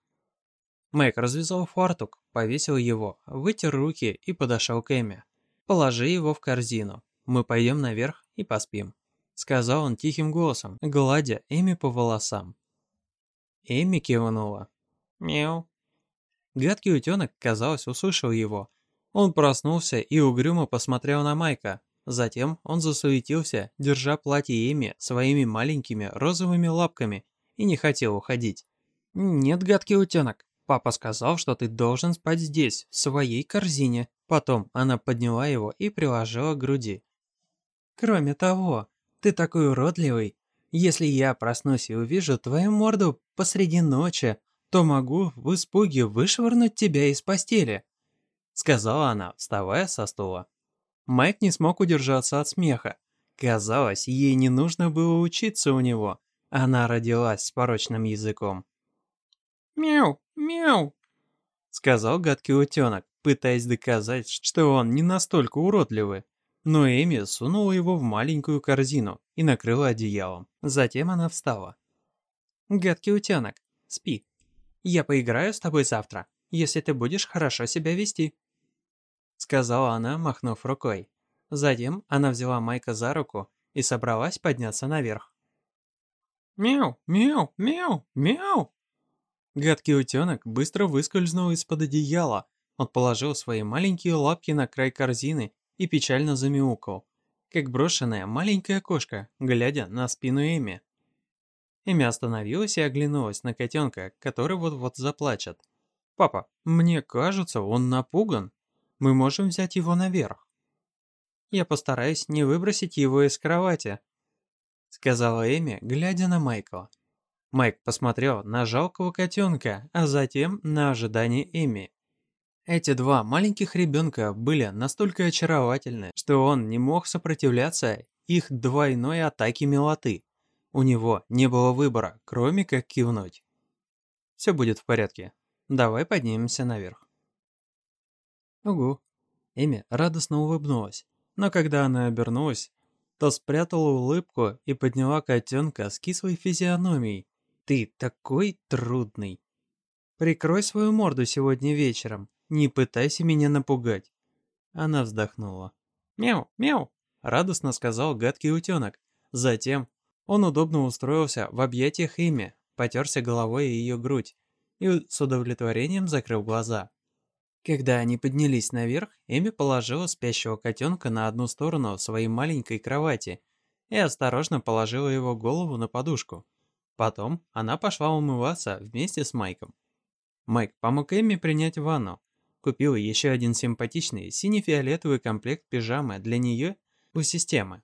Мэг развязал фартук, повесил его, вытер руки и подошел к Эмми. «Положи его в корзину. Мы пойдем наверх и поспим», — сказал он тихим голосом, гладя Эми по волосам. Эми кивнула. «Мяу». Гадкий утенок, казалось, услышал его он проснулся и угрюмо посмотрел на Майка. Затем он засуетился, держа платье Эми своими маленькими розовыми лапками и не хотел уходить. «Нет, гадкий утенок, папа сказал, что ты должен спать здесь, в своей корзине». Потом она подняла его и приложила к груди. «Кроме того, ты такой уродливый. Если я проснусь и увижу твою морду посреди ночи, то могу в испуге вышвырнуть тебя из постели». — сказала она, вставая со стула. Майк не смог удержаться от смеха. Казалось, ей не нужно было учиться у него. Она родилась с порочным языком. «Мяу, мяу», — сказал гадкий утенок, пытаясь доказать, что он не настолько уродливый. Но Эми сунула его в маленькую корзину и накрыла одеялом. Затем она встала. «Гадкий утенок, спи. Я поиграю с тобой завтра, если ты будешь хорошо себя вести» сказала она, махнув рукой. Затем она взяла Майка за руку и собралась подняться наверх. «Мяу, мяу, мяу, мяу!» Гадкий утенок быстро выскользнул из-под одеяла. Он положил свои маленькие лапки на край корзины и печально замяукал, как брошенная маленькая кошка, глядя на спину Эми. Эми остановилась и оглянулась на котенка, который вот-вот заплачет. «Папа, мне кажется, он напуган», мы можем взять его наверх. Я постараюсь не выбросить его из кровати, сказала Эми, глядя на Майкла. Майк посмотрел на жалкого котенка, а затем на ожидание Эми. Эти два маленьких ребенка были настолько очаровательны, что он не мог сопротивляться их двойной атаке милоты. У него не было выбора, кроме как кивнуть. Все будет в порядке. Давай поднимемся наверх. Угу. Эми радостно улыбнулась, но когда она обернулась, то спрятала улыбку и подняла котенка с кислой физиономией. Ты такой трудный. Прикрой свою морду сегодня вечером. Не пытайся меня напугать. Она вздохнула. «Мяу, мяу!» – радостно сказал гадкий утенок. Затем он удобно устроился в объятиях Эми, потерся головой ее грудь и с удовлетворением закрыл глаза. Когда они поднялись наверх, Эми положила спящего котенка на одну сторону своей маленькой кровати и осторожно положила его голову на подушку. Потом она пошла умываться вместе с Майком. Майк помог Эми принять ванну, купил еще один симпатичный сине-фиолетовый комплект пижамы для нее у системы,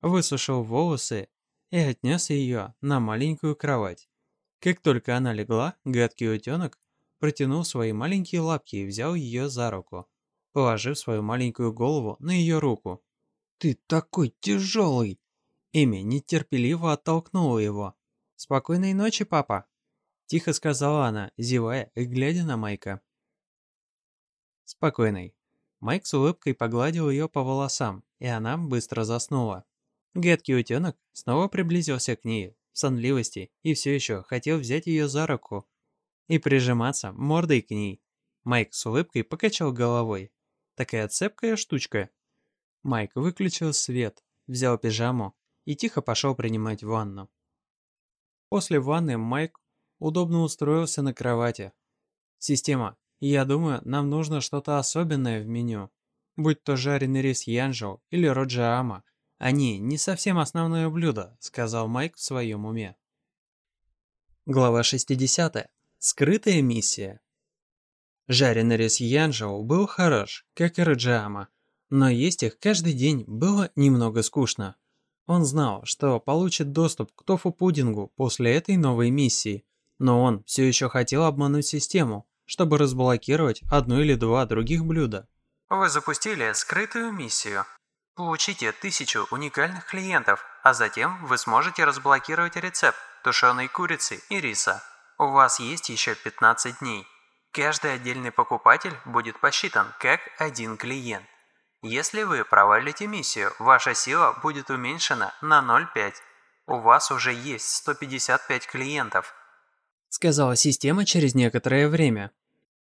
высушил волосы и отнес ее на маленькую кровать. Как только она легла, гадкий утенок протянул свои маленькие лапки и взял ее за руку, положив свою маленькую голову на ее руку. «Ты такой тяжелый!» Эми нетерпеливо оттолкнула его. «Спокойной ночи, папа!» Тихо сказала она, зевая и глядя на Майка. «Спокойной». Майк с улыбкой погладил ее по волосам, и она быстро заснула. Гадкий утенок снова приблизился к ней в сонливости и все еще хотел взять ее за руку и прижиматься мордой к ней. Майк с улыбкой покачал головой. Такая цепкая штучка. Майк выключил свет, взял пижаму и тихо пошел принимать ванну. После ванны Майк удобно устроился на кровати. Система, я думаю, нам нужно что-то особенное в меню. Будь то жареный рис янжоу или роджаама. Они не совсем основное блюдо, сказал Майк в своем уме. Глава 60. Скрытая миссия. Жареный рис янжоу был хорош, как и роджаама, но есть их каждый день было немного скучно. Он знал, что получит доступ к тофу-пудингу после этой новой миссии, но он все еще хотел обмануть систему, чтобы разблокировать одно или два других блюда. Вы запустили скрытую миссию. Получите тысячу уникальных клиентов, а затем вы сможете разблокировать рецепт тушеной курицы и риса. У вас есть еще 15 дней. Каждый отдельный покупатель будет посчитан как один клиент. Если вы провалите миссию, ваша сила будет уменьшена на 0,5. У вас уже есть 155 клиентов – сказала система через некоторое время.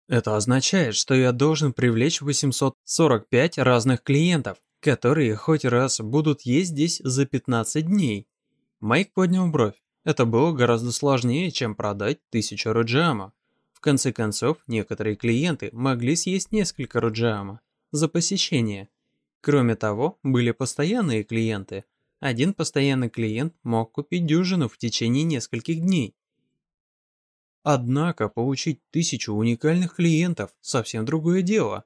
Это означает, что я должен привлечь 845 разных клиентов, которые хоть раз будут есть здесь за 15 дней. Майк поднял бровь. Это было гораздо сложнее, чем продать тысячу роджиама. В конце концов, некоторые клиенты могли съесть несколько роджиама за посещение. Кроме того, были постоянные клиенты. Один постоянный клиент мог купить дюжину в течение нескольких дней. Однако получить тысячу уникальных клиентов – совсем другое дело.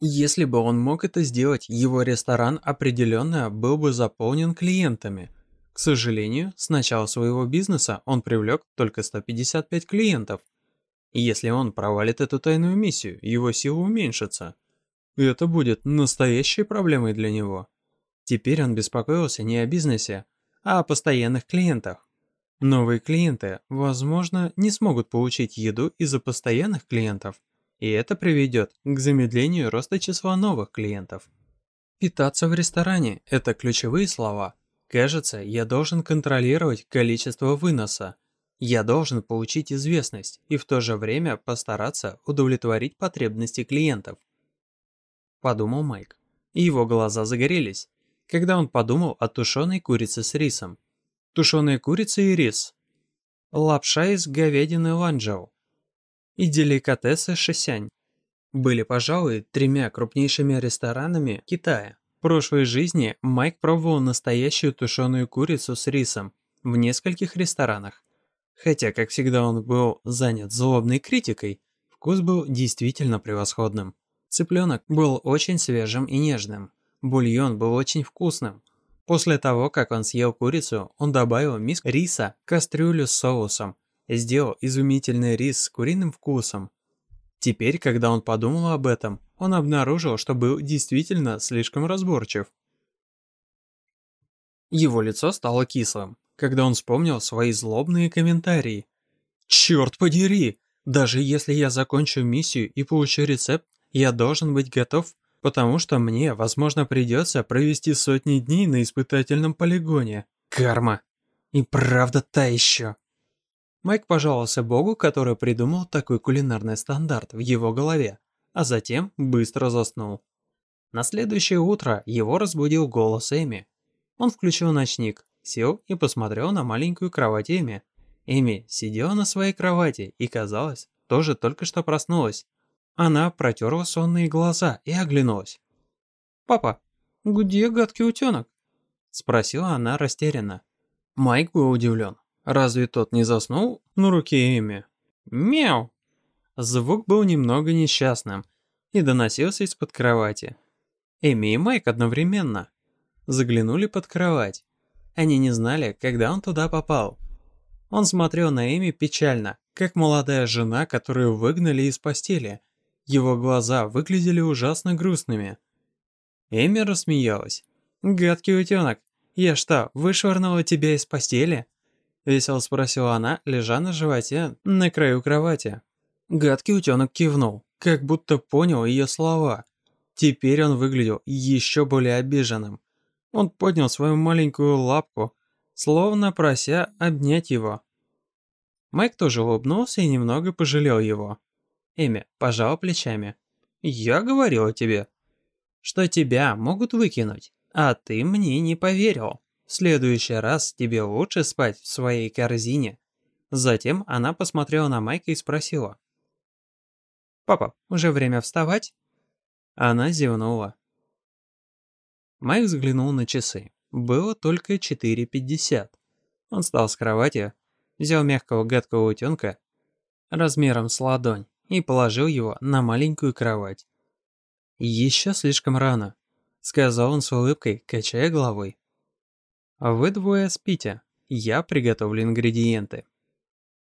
Если бы он мог это сделать, его ресторан определенно был бы заполнен клиентами. К сожалению, с начала своего бизнеса он привлек только 155 клиентов. И если он провалит эту тайную миссию, его сила уменьшится. И это будет настоящей проблемой для него. Теперь он беспокоился не о бизнесе, а о постоянных клиентах. Новые клиенты, возможно, не смогут получить еду из-за постоянных клиентов, и это приведет к замедлению роста числа новых клиентов. Питаться в ресторане – это ключевые слова. Кажется, я должен контролировать количество выноса. Я должен получить известность и в то же время постараться удовлетворить потребности клиентов. Подумал Майк. И его глаза загорелись, когда он подумал о тушеной курице с рисом тушеная курица и рис, лапша из говядины ланчжоу и деликатесы шисянь были, пожалуй, тремя крупнейшими ресторанами Китая. В прошлой жизни Майк пробовал настоящую тушеную курицу с рисом в нескольких ресторанах. Хотя, как всегда, он был занят злобной критикой, вкус был действительно превосходным. Цыпленок был очень свежим и нежным. Бульон был очень вкусным. После того, как он съел курицу, он добавил миск риса в кастрюлю с соусом сделал изумительный рис с куриным вкусом. Теперь, когда он подумал об этом, он обнаружил, что был действительно слишком разборчив. Его лицо стало кислым, когда он вспомнил свои злобные комментарии. «Черт подери! Даже если я закончу миссию и получу рецепт, я должен быть готов потому что мне, возможно, придется провести сотни дней на испытательном полигоне. Карма. И правда та еще. Майк пожаловался Богу, который придумал такой кулинарный стандарт в его голове, а затем быстро заснул. На следующее утро его разбудил голос Эми. Он включил ночник, сел и посмотрел на маленькую кровать Эми. Эми сидела на своей кровати и, казалось, тоже только что проснулась. Она протерла сонные глаза и оглянулась. «Папа, где гадкий утенок?» Спросила она растерянно. Майк был удивлен. Разве тот не заснул на руке Эми? «Мяу!» Звук был немного несчастным и доносился из-под кровати. Эми и Майк одновременно заглянули под кровать. Они не знали, когда он туда попал. Он смотрел на Эми печально, как молодая жена, которую выгнали из постели. Его глаза выглядели ужасно грустными. Эми рассмеялась. «Гадкий утенок, я что, вышвырнула тебя из постели?» Весело спросила она, лежа на животе на краю кровати. Гадкий утенок кивнул, как будто понял ее слова. Теперь он выглядел еще более обиженным. Он поднял свою маленькую лапку, словно прося обнять его. Майк тоже улыбнулся и немного пожалел его. Эми пожал плечами. «Я говорил тебе, что тебя могут выкинуть, а ты мне не поверил. В следующий раз тебе лучше спать в своей корзине». Затем она посмотрела на Майка и спросила. «Папа, уже время вставать?» Она зевнула. Майк взглянул на часы. Было только 4.50. Он встал с кровати, взял мягкого гадкого утенка размером с ладонь и положил его на маленькую кровать. «Еще слишком рано», — сказал он с улыбкой, качая головой. «Вы двое спите. Я приготовлю ингредиенты».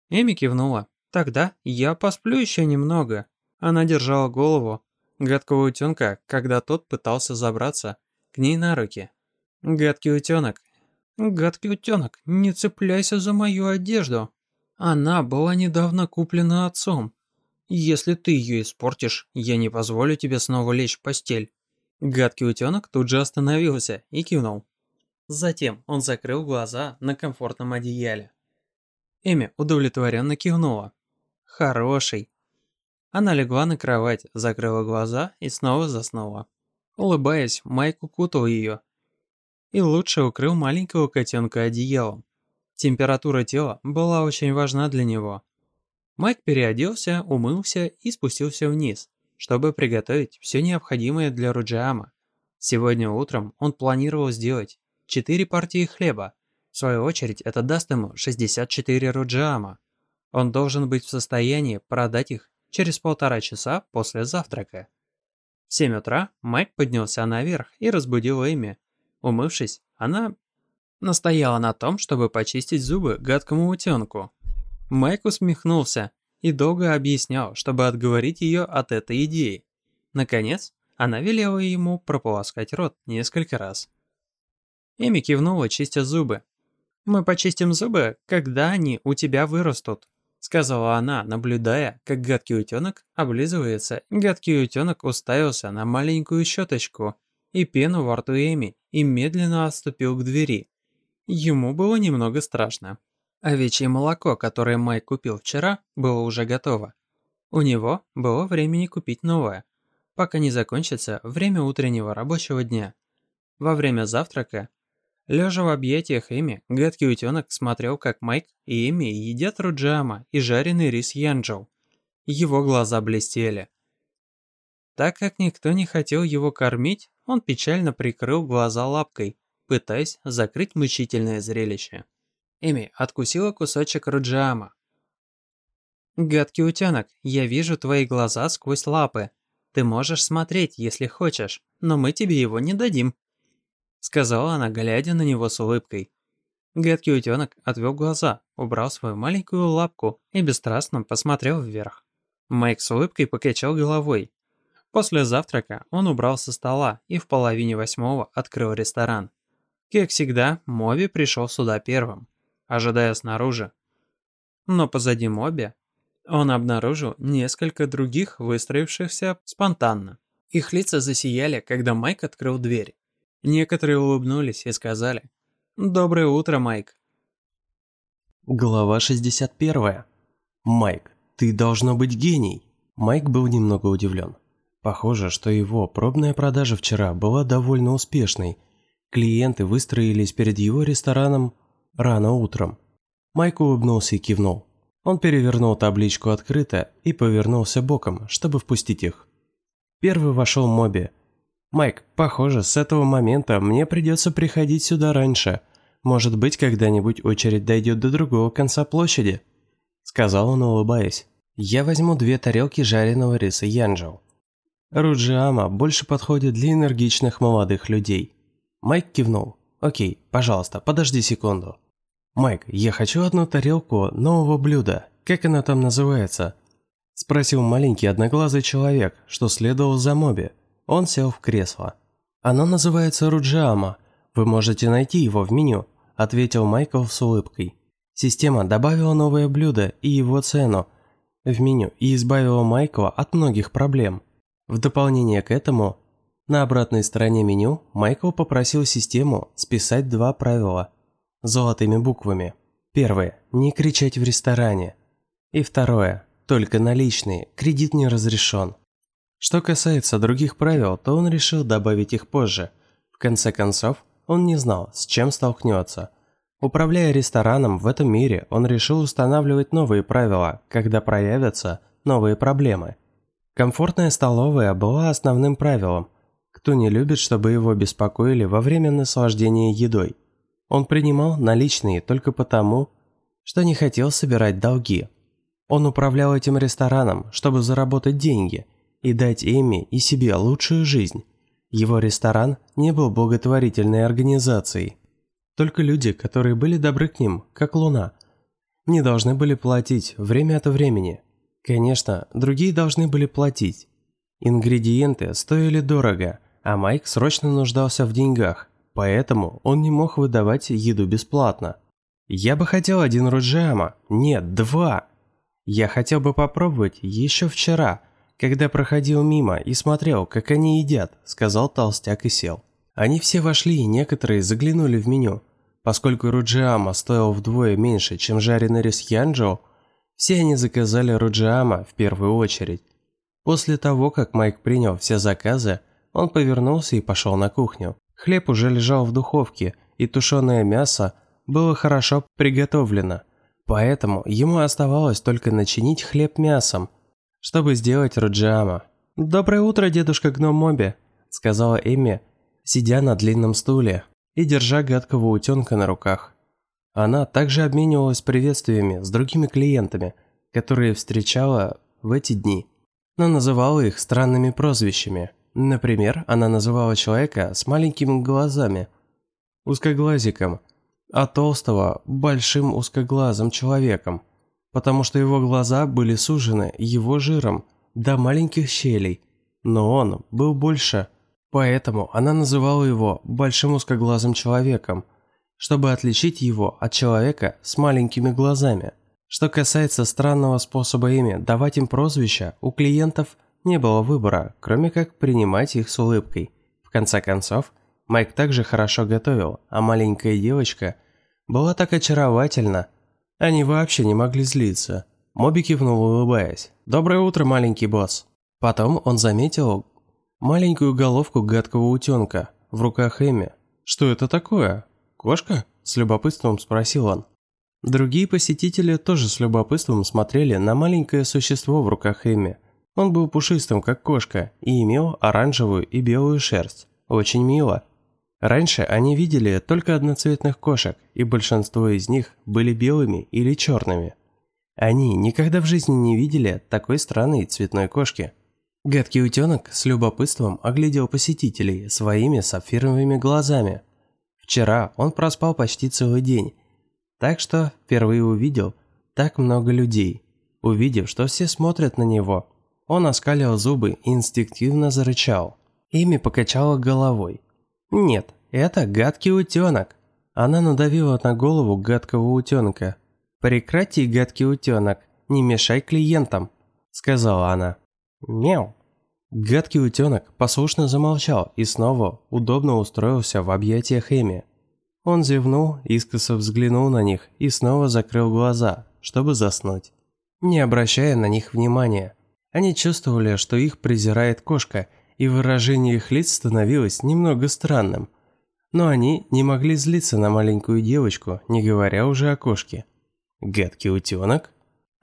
Эми кивнула. «Тогда я посплю еще немного». Она держала голову, гадкого утенка, когда тот пытался забраться к ней на руки. «Гадкий утенок! Гадкий утенок, не цепляйся за мою одежду! Она была недавно куплена отцом. Если ты ее испортишь, я не позволю тебе снова лечь в постель». Гадкий утенок тут же остановился и кивнул. Затем он закрыл глаза на комфортном одеяле. Эми удовлетворенно кивнула. «Хороший, она легла на кровать, закрыла глаза и снова заснула. Улыбаясь, Майк укутал ее и лучше укрыл маленького котенка одеялом. Температура тела была очень важна для него. Майк переоделся, умылся и спустился вниз, чтобы приготовить все необходимое для Руджиама. Сегодня утром он планировал сделать 4 партии хлеба. В свою очередь, это даст ему 64 Руджиама. Он должен быть в состоянии продать их через полтора часа после завтрака. В 7 утра Майк поднялся наверх и разбудил Эми. Умывшись, она настояла на том, чтобы почистить зубы гадкому утенку. Майк усмехнулся и долго объяснял, чтобы отговорить ее от этой идеи. Наконец, она велела ему прополоскать рот несколько раз. Эми кивнула, чистя зубы. «Мы почистим зубы, когда они у тебя вырастут», сказала она, наблюдая, как гадкий утенок облизывается. Гадкий утенок уставился на маленькую щеточку и пену во рту Эми и медленно отступил к двери. Ему было немного страшно. Овечье молоко, которое Майк купил вчера, было уже готово. У него было времени купить новое, пока не закончится время утреннего рабочего дня. Во время завтрака Лежа в объятиях Эми, гадкий утенок смотрел, как Майк и Эми едят руджама и жареный рис янджоу. Его глаза блестели. Так как никто не хотел его кормить, он печально прикрыл глаза лапкой, пытаясь закрыть мучительное зрелище. Эми откусила кусочек руджама. «Гадкий утенок, я вижу твои глаза сквозь лапы. Ты можешь смотреть, если хочешь, но мы тебе его не дадим», сказала она, глядя на него с улыбкой. Гадкий утенок отвел глаза, убрал свою маленькую лапку и бесстрастно посмотрел вверх. Майк с улыбкой покачал головой. После завтрака он убрал со стола и в половине восьмого открыл ресторан. Как всегда, Моби пришел сюда первым, ожидая снаружи. Но позади Моби он обнаружил несколько других, выстроившихся спонтанно. Их лица засияли, когда Майк открыл дверь. Некоторые улыбнулись и сказали «Доброе утро, Майк». Глава 61. Майк, ты должно быть гений. Майк был немного удивлен. Похоже, что его пробная продажа вчера была довольно успешной. Клиенты выстроились перед его рестораном рано утром. Майк улыбнулся и кивнул. Он перевернул табличку открыто и повернулся боком, чтобы впустить их. Первый вошел Моби. «Майк, похоже, с этого момента мне придется приходить сюда раньше. Может быть, когда-нибудь очередь дойдет до другого конца площади?» Сказал он, улыбаясь. «Я возьму две тарелки жареного риса янджоу. Руджиама больше подходит для энергичных молодых людей. Майк кивнул. «Окей, пожалуйста, подожди секунду». «Майк, я хочу одну тарелку нового блюда. Как оно там называется?» Спросил маленький одноглазый человек, что следовал за Моби. Он сел в кресло. «Оно называется Руджиама. Вы можете найти его в меню», ответил Майкл с улыбкой. Система добавила новое блюдо и его цену в меню и избавила Майкла от многих проблем. В дополнение к этому, на обратной стороне меню Майкл попросил систему списать два правила золотыми буквами. Первое – не кричать в ресторане. И второе – только наличные, кредит не разрешен. Что касается других правил, то он решил добавить их позже. В конце концов, он не знал, с чем столкнется. Управляя рестораном в этом мире, он решил устанавливать новые правила, когда проявятся новые проблемы. Комфортная столовая была основным правилом. Кто не любит, чтобы его беспокоили во время наслаждения едой? Он принимал наличные только потому, что не хотел собирать долги. Он управлял этим рестораном, чтобы заработать деньги и дать Эми и себе лучшую жизнь. Его ресторан не был благотворительной организацией. Только люди, которые были добры к ним, как луна, не должны были платить время от времени – Конечно, другие должны были платить. Ингредиенты стоили дорого, а Майк срочно нуждался в деньгах, поэтому он не мог выдавать еду бесплатно. Я бы хотел один руджиама, нет, два. Я хотел бы попробовать еще вчера, когда проходил мимо и смотрел, как они едят, сказал толстяк и сел. Они все вошли и некоторые заглянули в меню. Поскольку руджиама стоил вдвое меньше, чем жареный рис янджоу, все они заказали Руджиама в первую очередь. После того, как Майк принял все заказы, он повернулся и пошел на кухню. Хлеб уже лежал в духовке, и тушеное мясо было хорошо приготовлено. Поэтому ему оставалось только начинить хлеб мясом, чтобы сделать Руджиама. «Доброе утро, дедушка Гном Моби», – сказала Эми, сидя на длинном стуле и держа гадкого утенка на руках. Она также обменивалась приветствиями с другими клиентами, которые встречала в эти дни, но называла их странными прозвищами. Например, она называла человека с маленькими глазами узкоглазиком, а толстого – большим узкоглазым человеком, потому что его глаза были сужены его жиром до маленьких щелей, но он был больше, поэтому она называла его большим узкоглазым человеком – чтобы отличить его от человека с маленькими глазами. Что касается странного способа ими давать им прозвища, у клиентов не было выбора, кроме как принимать их с улыбкой. В конце концов, Майк также хорошо готовил, а маленькая девочка была так очаровательна, они вообще не могли злиться. Моби кивнул, улыбаясь. «Доброе утро, маленький босс». Потом он заметил маленькую головку гадкого утенка в руках Эми. «Что это такое?» «Кошка?» – с любопытством спросил он. Другие посетители тоже с любопытством смотрели на маленькое существо в руках Эми. Он был пушистым, как кошка, и имел оранжевую и белую шерсть. Очень мило. Раньше они видели только одноцветных кошек, и большинство из них были белыми или черными. Они никогда в жизни не видели такой странной цветной кошки. Гадкий утенок с любопытством оглядел посетителей своими сапфировыми глазами – Вчера он проспал почти целый день, так что впервые увидел так много людей. Увидев, что все смотрят на него, он оскалил зубы и инстинктивно зарычал. Ими покачала головой. «Нет, это гадкий утенок». Она надавила на голову гадкого утенка. «Прекрати, гадкий утенок, не мешай клиентам», — сказала она. «Мяу». Гадкий утенок послушно замолчал и снова удобно устроился в объятиях Эми. Он зевнул, искоса взглянул на них и снова закрыл глаза, чтобы заснуть. Не обращая на них внимания. Они чувствовали, что их презирает кошка, и выражение их лиц становилось немного странным. Но они не могли злиться на маленькую девочку, не говоря уже о кошке. «Гадкий утенок?»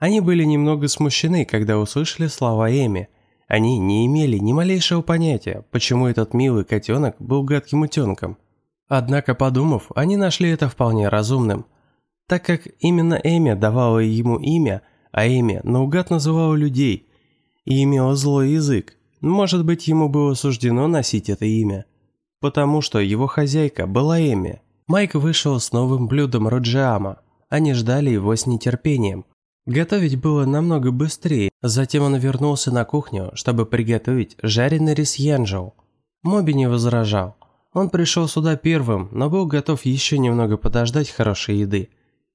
Они были немного смущены, когда услышали слова Эми. Они не имели ни малейшего понятия, почему этот милый котенок был гадким утенком. Однако, подумав, они нашли это вполне разумным. Так как именно Эми давала ему имя, а Эми наугад называла людей и имела злой язык, может быть, ему было суждено носить это имя. Потому что его хозяйка была Эми. Майк вышел с новым блюдом Роджиама. Они ждали его с нетерпением. Готовить было намного быстрее, затем он вернулся на кухню, чтобы приготовить жареный рис янжоу. Моби не возражал. Он пришел сюда первым, но был готов еще немного подождать хорошей еды.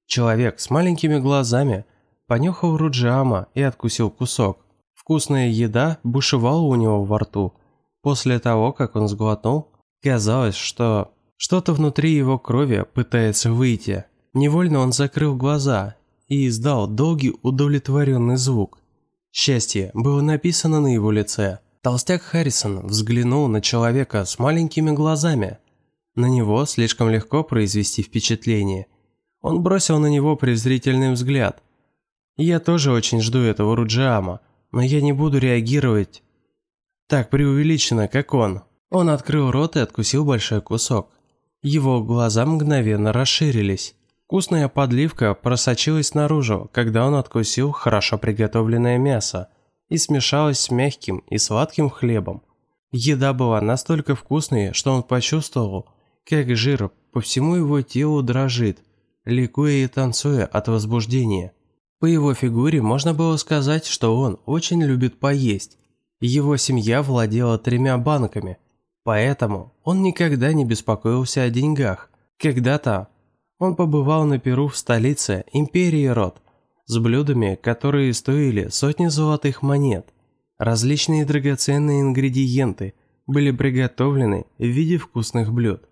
Человек с маленькими глазами понюхал руджиама и откусил кусок. Вкусная еда бушевала у него во рту. После того, как он сглотнул, казалось, что что-то внутри его крови пытается выйти. Невольно он закрыл глаза и издал долгий удовлетворенный звук. Счастье было написано на его лице. Толстяк Харрисон взглянул на человека с маленькими глазами. На него слишком легко произвести впечатление. Он бросил на него презрительный взгляд. «Я тоже очень жду этого Руджиама, но я не буду реагировать так преувеличенно, как он». Он открыл рот и откусил большой кусок. Его глаза мгновенно расширились. Вкусная подливка просочилась наружу, когда он откусил хорошо приготовленное мясо и смешалась с мягким и сладким хлебом. Еда была настолько вкусной, что он почувствовал, как жир по всему его телу дрожит, ликуя и танцуя от возбуждения. По его фигуре можно было сказать, что он очень любит поесть. Его семья владела тремя банками, поэтому он никогда не беспокоился о деньгах. Когда-то он побывал на Перу в столице империи Рот с блюдами, которые стоили сотни золотых монет. Различные драгоценные ингредиенты были приготовлены в виде вкусных блюд.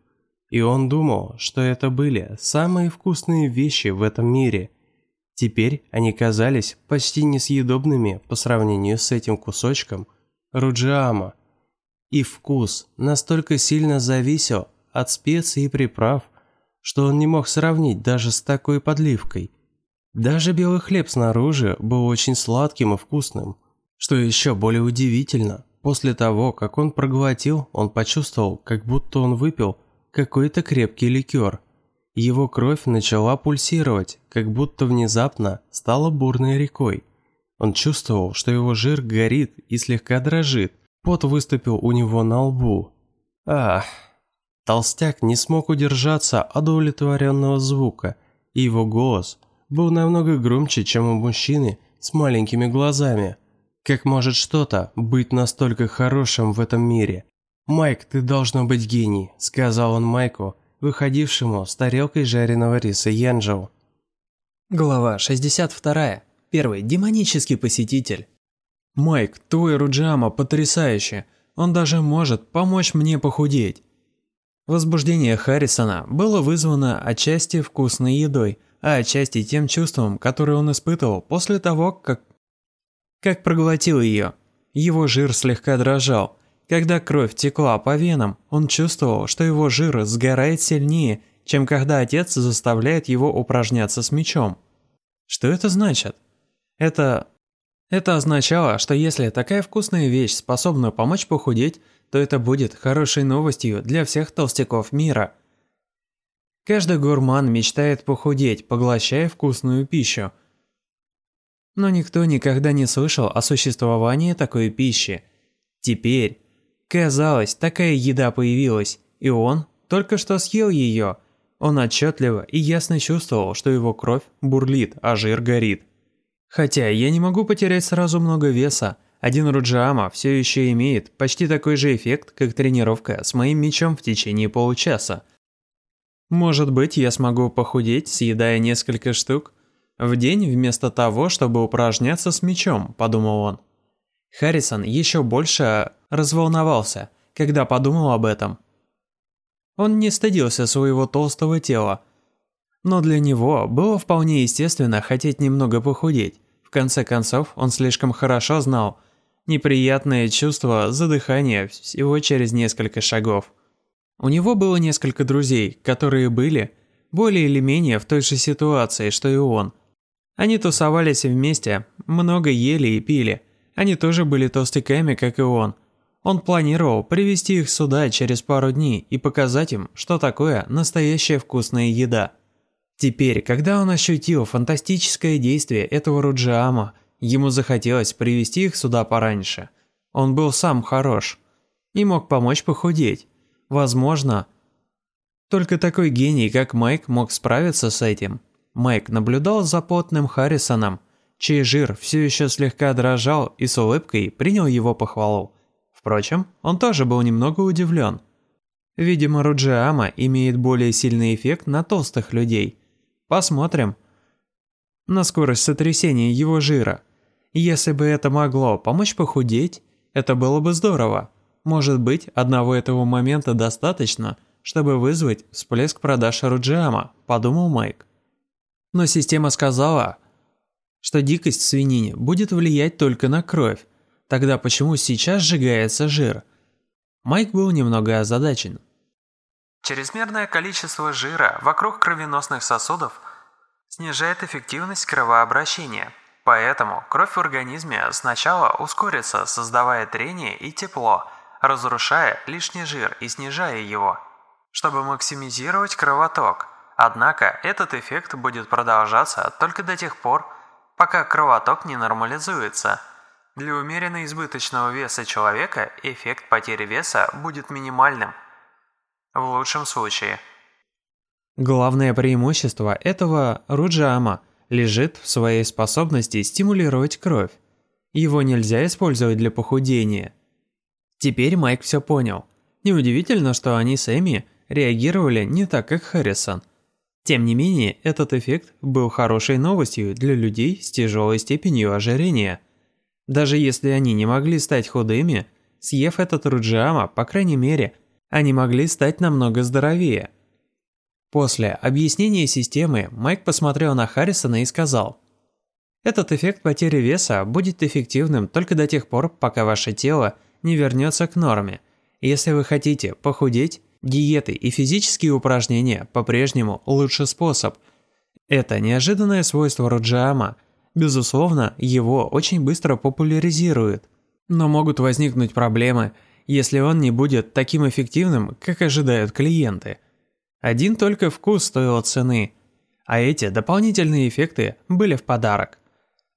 И он думал, что это были самые вкусные вещи в этом мире. Теперь они казались почти несъедобными по сравнению с этим кусочком руджиама. И вкус настолько сильно зависел от специй и приправ, что он не мог сравнить даже с такой подливкой. Даже белый хлеб снаружи был очень сладким и вкусным. Что еще более удивительно, после того, как он проглотил, он почувствовал, как будто он выпил какой-то крепкий ликер. Его кровь начала пульсировать, как будто внезапно стала бурной рекой. Он чувствовал, что его жир горит и слегка дрожит. Пот выступил у него на лбу. Ах, Толстяк не смог удержаться от удовлетворенного звука, и его голос был намного громче, чем у мужчины с маленькими глазами. Как может что-то быть настолько хорошим в этом мире? «Майк, ты должно быть гений», – сказал он Майку, выходившему с тарелкой жареного риса Янджоу. Глава 62. Первый демонический посетитель. «Майк, твой Руджама потрясающий. Он даже может помочь мне похудеть». Возбуждение Харрисона было вызвано отчасти вкусной едой, а отчасти тем чувством, которое он испытывал после того, как... как проглотил ее. Его жир слегка дрожал. Когда кровь текла по венам, он чувствовал, что его жир сгорает сильнее, чем когда отец заставляет его упражняться с мечом. Что это значит? Это... Это означало, что если такая вкусная вещь способна помочь похудеть, то это будет хорошей новостью для всех толстяков мира. Каждый гурман мечтает похудеть, поглощая вкусную пищу. Но никто никогда не слышал о существовании такой пищи. Теперь, казалось, такая еда появилась, и он только что съел ее. Он отчетливо и ясно чувствовал, что его кровь бурлит, а жир горит. Хотя я не могу потерять сразу много веса, один Руджиама все еще имеет почти такой же эффект, как тренировка с моим мечом в течение получаса. Может быть, я смогу похудеть, съедая несколько штук в день вместо того, чтобы упражняться с мечом, подумал он. Харрисон еще больше разволновался, когда подумал об этом. Он не стыдился своего толстого тела. Но для него было вполне естественно хотеть немного похудеть. В конце концов, он слишком хорошо знал неприятное чувство задыхания всего через несколько шагов. У него было несколько друзей, которые были более или менее в той же ситуации, что и он. Они тусовались вместе, много ели и пили. Они тоже были толстяками, как и он. Он планировал привести их сюда через пару дней и показать им, что такое настоящая вкусная еда. Теперь, когда он ощутил фантастическое действие этого Руджиама, ему захотелось привести их сюда пораньше. Он был сам хорош и мог помочь похудеть. Возможно, только такой гений, как Майк, мог справиться с этим. Майк наблюдал за потным Харрисоном, чей жир все еще слегка дрожал и с улыбкой принял его похвалу. Впрочем, он тоже был немного удивлен. Видимо, Руджиама имеет более сильный эффект на толстых людей. Посмотрим на скорость сотрясения его жира. Если бы это могло помочь похудеть, это было бы здорово. Может быть, одного этого момента достаточно, чтобы вызвать всплеск продаж Руджиама, подумал Майк. Но система сказала, что дикость в свинине будет влиять только на кровь. Тогда почему сейчас сжигается жир? Майк был немного озадачен. Чрезмерное количество жира вокруг кровеносных сосудов снижает эффективность кровообращения. Поэтому кровь в организме сначала ускорится, создавая трение и тепло – разрушая лишний жир и снижая его, чтобы максимизировать кровоток. Однако этот эффект будет продолжаться только до тех пор, пока кровоток не нормализуется. Для умеренно избыточного веса человека эффект потери веса будет минимальным. В лучшем случае. Главное преимущество этого руджама лежит в своей способности стимулировать кровь. Его нельзя использовать для похудения – Теперь Майк все понял. Неудивительно, что они с Эми реагировали не так, как Харрисон. Тем не менее, этот эффект был хорошей новостью для людей с тяжелой степенью ожирения. Даже если они не могли стать худыми, съев этот руджиама, по крайней мере, они могли стать намного здоровее. После объяснения системы Майк посмотрел на Харрисона и сказал, «Этот эффект потери веса будет эффективным только до тех пор, пока ваше тело – не вернется к норме. Если вы хотите похудеть, диеты и физические упражнения по-прежнему лучший способ. Это неожиданное свойство Роджиама. Безусловно, его очень быстро популяризируют. Но могут возникнуть проблемы, если он не будет таким эффективным, как ожидают клиенты. Один только вкус стоил цены, а эти дополнительные эффекты были в подарок.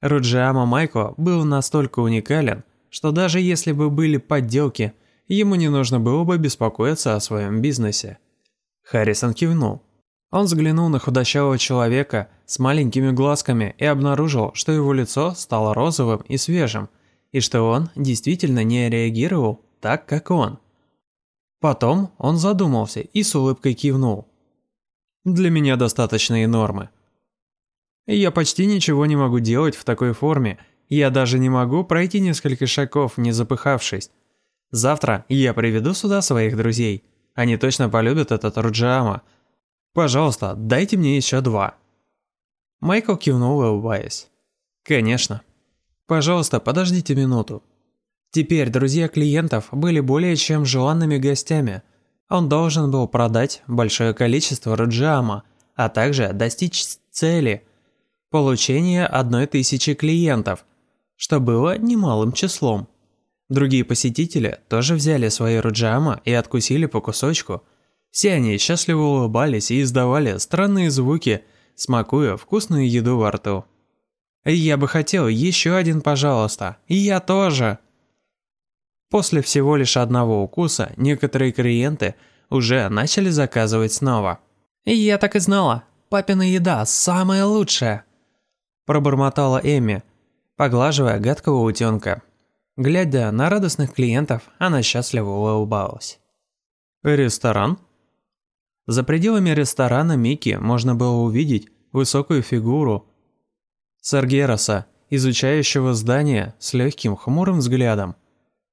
Руджиама Майко был настолько уникален, что даже если бы были подделки, ему не нужно было бы беспокоиться о своем бизнесе. Харрисон кивнул. Он взглянул на худощавого человека с маленькими глазками и обнаружил, что его лицо стало розовым и свежим, и что он действительно не реагировал так, как он. Потом он задумался и с улыбкой кивнул. «Для меня достаточные нормы. Я почти ничего не могу делать в такой форме, я даже не могу пройти несколько шагов, не запыхавшись. Завтра я приведу сюда своих друзей. Они точно полюбят этот Руджиама. Пожалуйста, дайте мне еще два». Майкл кивнул, улыбаясь. «Конечно. Пожалуйста, подождите минуту». Теперь друзья клиентов были более чем желанными гостями. Он должен был продать большое количество Руджиама, а также достичь цели – получения одной тысячи клиентов – что было немалым числом. Другие посетители тоже взяли свои руджама и откусили по кусочку. Все они счастливо улыбались и издавали странные звуки, смакуя вкусную еду во рту. «Я бы хотел еще один, пожалуйста. Я тоже!» После всего лишь одного укуса некоторые клиенты уже начали заказывать снова. «Я так и знала. Папина еда самая лучшая!» Пробормотала Эми, поглаживая гадкого утенка. Глядя на радостных клиентов, она счастливо улыбалась. «Ресторан?» За пределами ресторана Микки можно было увидеть высокую фигуру Саргераса, изучающего здание с легким хмурым взглядом.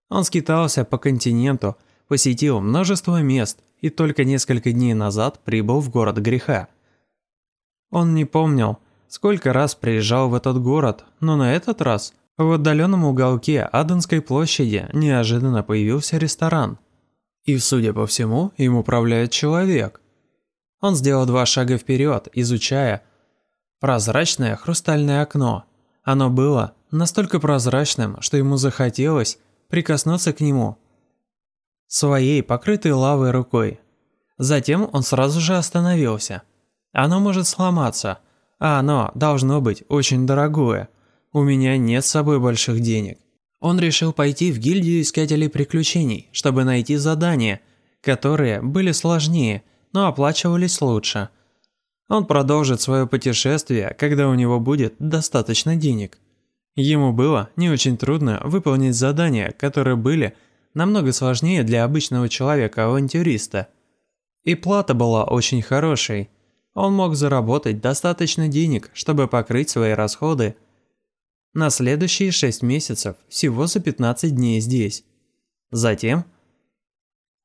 Он скитался по континенту, посетил множество мест и только несколько дней назад прибыл в город греха. Он не помнил, сколько раз приезжал в этот город, но на этот раз в отдаленном уголке Аденской площади неожиданно появился ресторан. И, судя по всему, им управляет человек. Он сделал два шага вперед, изучая прозрачное хрустальное окно. Оно было настолько прозрачным, что ему захотелось прикоснуться к нему своей покрытой лавой рукой. Затем он сразу же остановился. Оно может сломаться, а оно должно быть очень дорогое. У меня нет с собой больших денег. Он решил пойти в гильдию искателей приключений, чтобы найти задания, которые были сложнее, но оплачивались лучше. Он продолжит свое путешествие, когда у него будет достаточно денег. Ему было не очень трудно выполнить задания, которые были намного сложнее для обычного человека-авантюриста. И плата была очень хорошей. Он мог заработать достаточно денег, чтобы покрыть свои расходы на следующие 6 месяцев всего за 15 дней здесь. Затем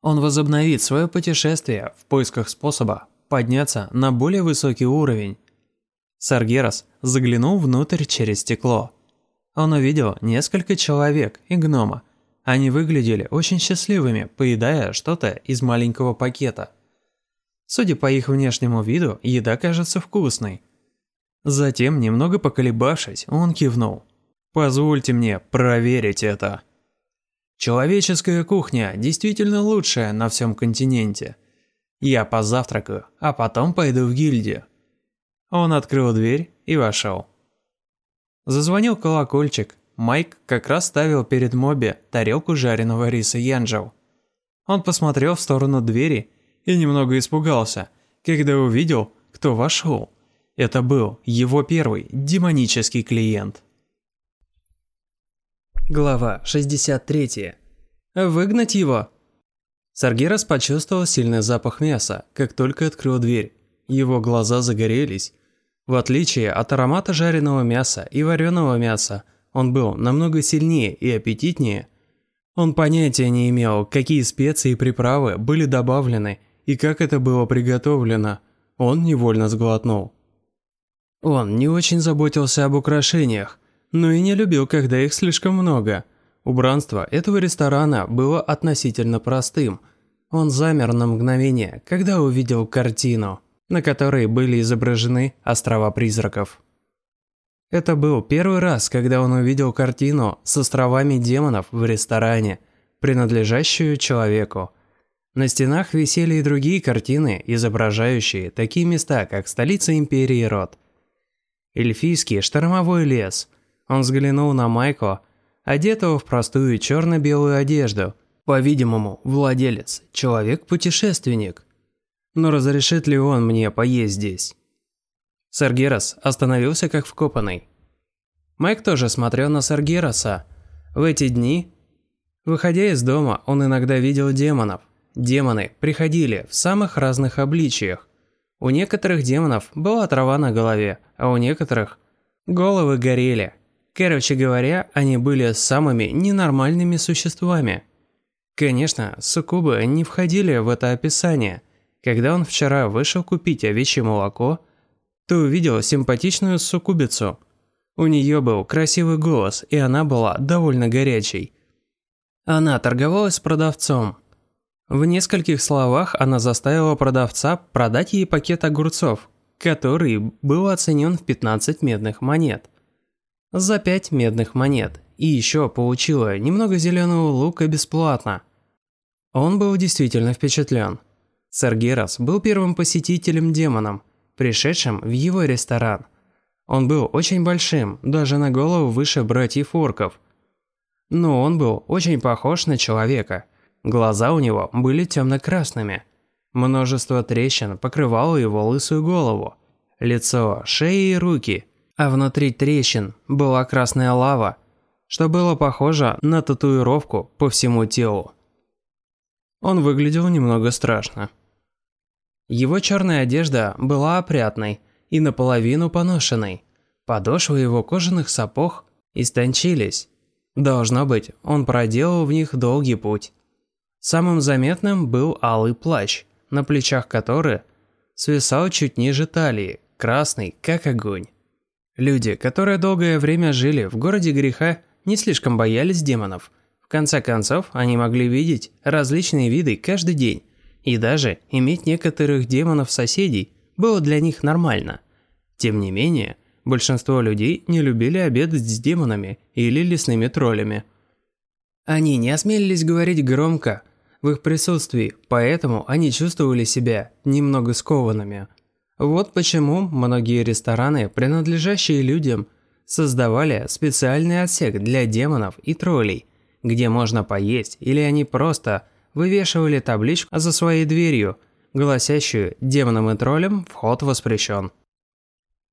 он возобновит свое путешествие в поисках способа подняться на более высокий уровень. Саргерас заглянул внутрь через стекло. Он увидел несколько человек и гнома, они выглядели очень счастливыми, поедая что-то из маленького пакета. Судя по их внешнему виду, еда кажется вкусной. Затем, немного поколебавшись, он кивнул. «Позвольте мне проверить это». Человеческая кухня действительно лучшая на всем континенте. Я позавтракаю, а потом пойду в гильдию. Он открыл дверь и вошел. Зазвонил колокольчик, Майк как раз ставил перед Моби тарелку жареного риса янджел. Он посмотрел в сторону двери и немного испугался, когда увидел, кто вошел. Это был его первый демонический клиент. Глава 63. Выгнать его. Саргерас почувствовал сильный запах мяса, как только открыл дверь. Его глаза загорелись. В отличие от аромата жареного мяса и вареного мяса, он был намного сильнее и аппетитнее. Он понятия не имел, какие специи и приправы были добавлены и как это было приготовлено. Он невольно сглотнул. Он не очень заботился об украшениях, но и не любил, когда их слишком много. Убранство этого ресторана было относительно простым. Он замер на мгновение, когда увидел картину, на которой были изображены острова призраков. Это был первый раз, когда он увидел картину с островами демонов в ресторане, принадлежащую человеку. На стенах висели и другие картины, изображающие такие места, как столица Империи Род. Эльфийский штормовой лес. Он взглянул на Майко, одетого в простую черно-белую одежду. По-видимому, владелец, человек-путешественник. Но разрешит ли он мне поесть здесь? Сергерас остановился как вкопанный. Майк тоже смотрел на Сергераса. В эти дни, выходя из дома, он иногда видел демонов. Демоны приходили в самых разных обличиях. У некоторых демонов была трава на голове, а у некоторых головы горели. Короче говоря, они были самыми ненормальными существами. Конечно, суккубы не входили в это описание. Когда он вчера вышел купить овечье молоко – ты увидела симпатичную суккубицу. У нее был красивый голос, и она была довольно горячей. Она торговалась с продавцом. В нескольких словах она заставила продавца продать ей пакет огурцов, который был оценен в 15 медных монет. За 5 медных монет. И еще получила немного зеленого лука бесплатно. Он был действительно впечатлен. Сергерас был первым посетителем-демоном, пришедшим в его ресторан. Он был очень большим, даже на голову выше братьев-орков. Но он был очень похож на человека. Глаза у него были темно-красными. Множество трещин покрывало его лысую голову, лицо, шеи и руки. А внутри трещин была красная лава, что было похоже на татуировку по всему телу. Он выглядел немного страшно. Его черная одежда была опрятной и наполовину поношенной. Подошвы его кожаных сапог истончились. Должно быть, он проделал в них долгий путь. Самым заметным был алый плащ, на плечах которого свисал чуть ниже талии, красный, как огонь. Люди, которые долгое время жили в городе греха, не слишком боялись демонов. В конце концов, они могли видеть различные виды каждый день, и даже иметь некоторых демонов-соседей было для них нормально. Тем не менее, большинство людей не любили обедать с демонами или лесными троллями. Они не осмелились говорить громко в их присутствии, поэтому они чувствовали себя немного скованными. Вот почему многие рестораны, принадлежащие людям, создавали специальный отсек для демонов и троллей, где можно поесть или они просто вывешивали табличку за своей дверью, гласящую «Демонам и троллям вход воспрещен».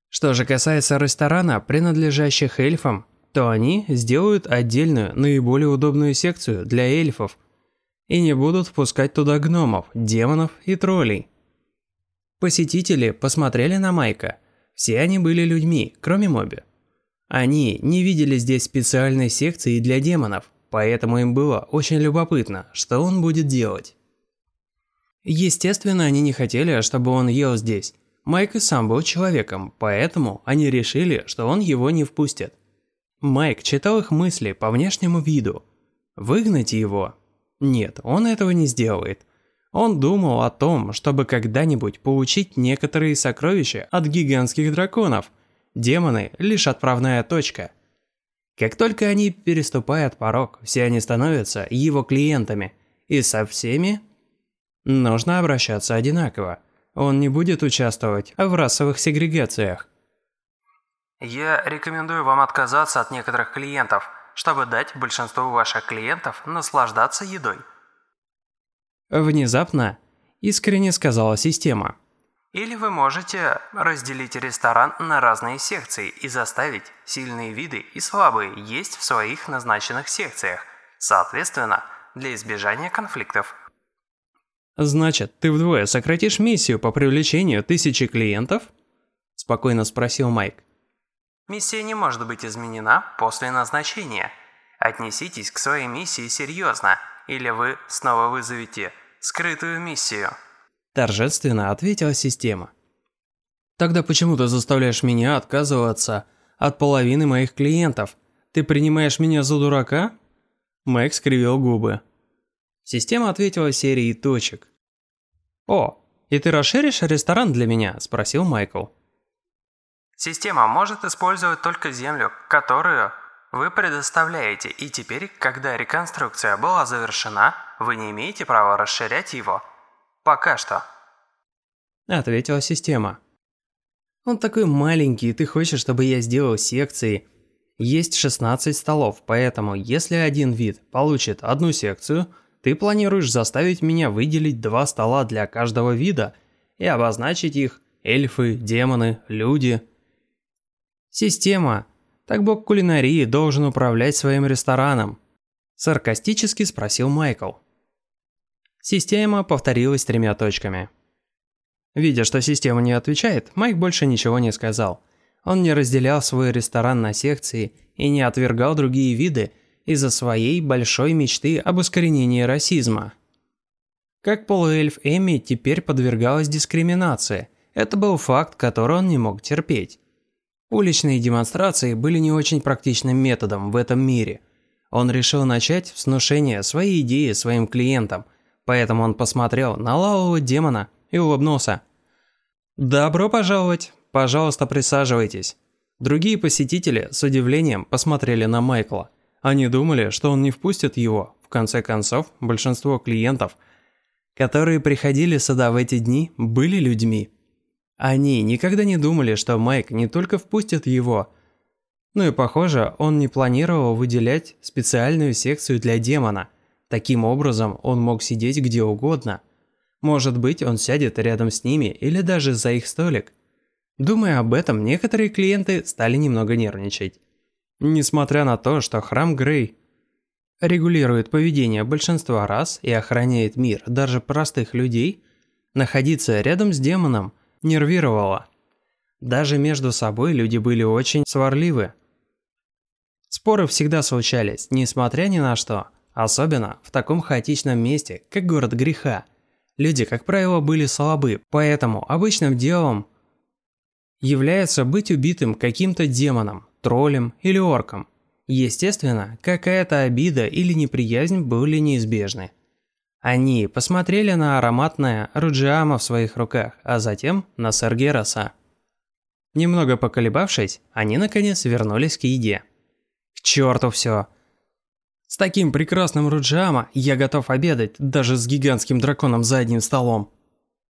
Что же касается ресторана, принадлежащих эльфам, то они сделают отдельную, наиболее удобную секцию для эльфов и не будут впускать туда гномов, демонов и троллей. Посетители посмотрели на Майка. Все они были людьми, кроме Моби. Они не видели здесь специальной секции для демонов, поэтому им было очень любопытно, что он будет делать. Естественно, они не хотели, чтобы он ел здесь. Майк и сам был человеком, поэтому они решили, что он его не впустит. Майк читал их мысли по внешнему виду. Выгнать его? Нет, он этого не сделает. Он думал о том, чтобы когда-нибудь получить некоторые сокровища от гигантских драконов. Демоны – лишь отправная точка. Как только они переступают порог, все они становятся его клиентами. И со всеми нужно обращаться одинаково. Он не будет участвовать в расовых сегрегациях. Я рекомендую вам отказаться от некоторых клиентов, чтобы дать большинству ваших клиентов наслаждаться едой. Внезапно искренне сказала система. Или вы можете разделить ресторан на разные секции и заставить сильные виды и слабые есть в своих назначенных секциях, соответственно, для избежания конфликтов. «Значит, ты вдвое сократишь миссию по привлечению тысячи клиентов?» – спокойно спросил Майк. Миссия не может быть изменена после назначения. Отнеситесь к своей миссии серьезно, или вы снова вызовете скрытую миссию. Торжественно ответила система. Тогда почему ты заставляешь меня отказываться от половины моих клиентов? Ты принимаешь меня за дурака? Мэг скривил губы. Система ответила серией точек. «О, и ты расширишь ресторан для меня?» – спросил Майкл. Система может использовать только землю, которую вы предоставляете, и теперь, когда реконструкция была завершена, вы не имеете права расширять его. Пока что. Ответила система. Он такой маленький, ты хочешь, чтобы я сделал секции. Есть 16 столов, поэтому если один вид получит одну секцию, ты планируешь заставить меня выделить два стола для каждого вида и обозначить их эльфы, демоны, люди – Система. Так бог кулинарии должен управлять своим рестораном. Саркастически спросил Майкл. Система повторилась тремя точками. Видя, что система не отвечает, Майк больше ничего не сказал. Он не разделял свой ресторан на секции и не отвергал другие виды из-за своей большой мечты об искоренении расизма. Как полуэльф Эми теперь подвергалась дискриминации. Это был факт, который он не мог терпеть. Уличные демонстрации были не очень практичным методом в этом мире. Он решил начать с внушения своей идеи своим клиентам, поэтому он посмотрел на лавового демона и улыбнулся. «Добро пожаловать! Пожалуйста, присаживайтесь!» Другие посетители с удивлением посмотрели на Майкла. Они думали, что он не впустит его. В конце концов, большинство клиентов, которые приходили сюда в эти дни, были людьми. Они никогда не думали, что Майк не только впустит его, ну и похоже, он не планировал выделять специальную секцию для демона. Таким образом, он мог сидеть где угодно. Может быть, он сядет рядом с ними или даже за их столик. Думая об этом, некоторые клиенты стали немного нервничать. Несмотря на то, что храм Грей регулирует поведение большинства рас и охраняет мир даже простых людей, находиться рядом с демоном – нервировало. Даже между собой люди были очень сварливы. Споры всегда случались, несмотря ни на что. Особенно в таком хаотичном месте, как город греха. Люди, как правило, были слабы, поэтому обычным делом является быть убитым каким-то демоном, троллем или орком. Естественно, какая-то обида или неприязнь были неизбежны. Они посмотрели на ароматное Руджиама в своих руках, а затем на Сергераса. Немного поколебавшись, они наконец вернулись к еде. К черту все. С таким прекрасным Руджиама я готов обедать даже с гигантским драконом за одним столом.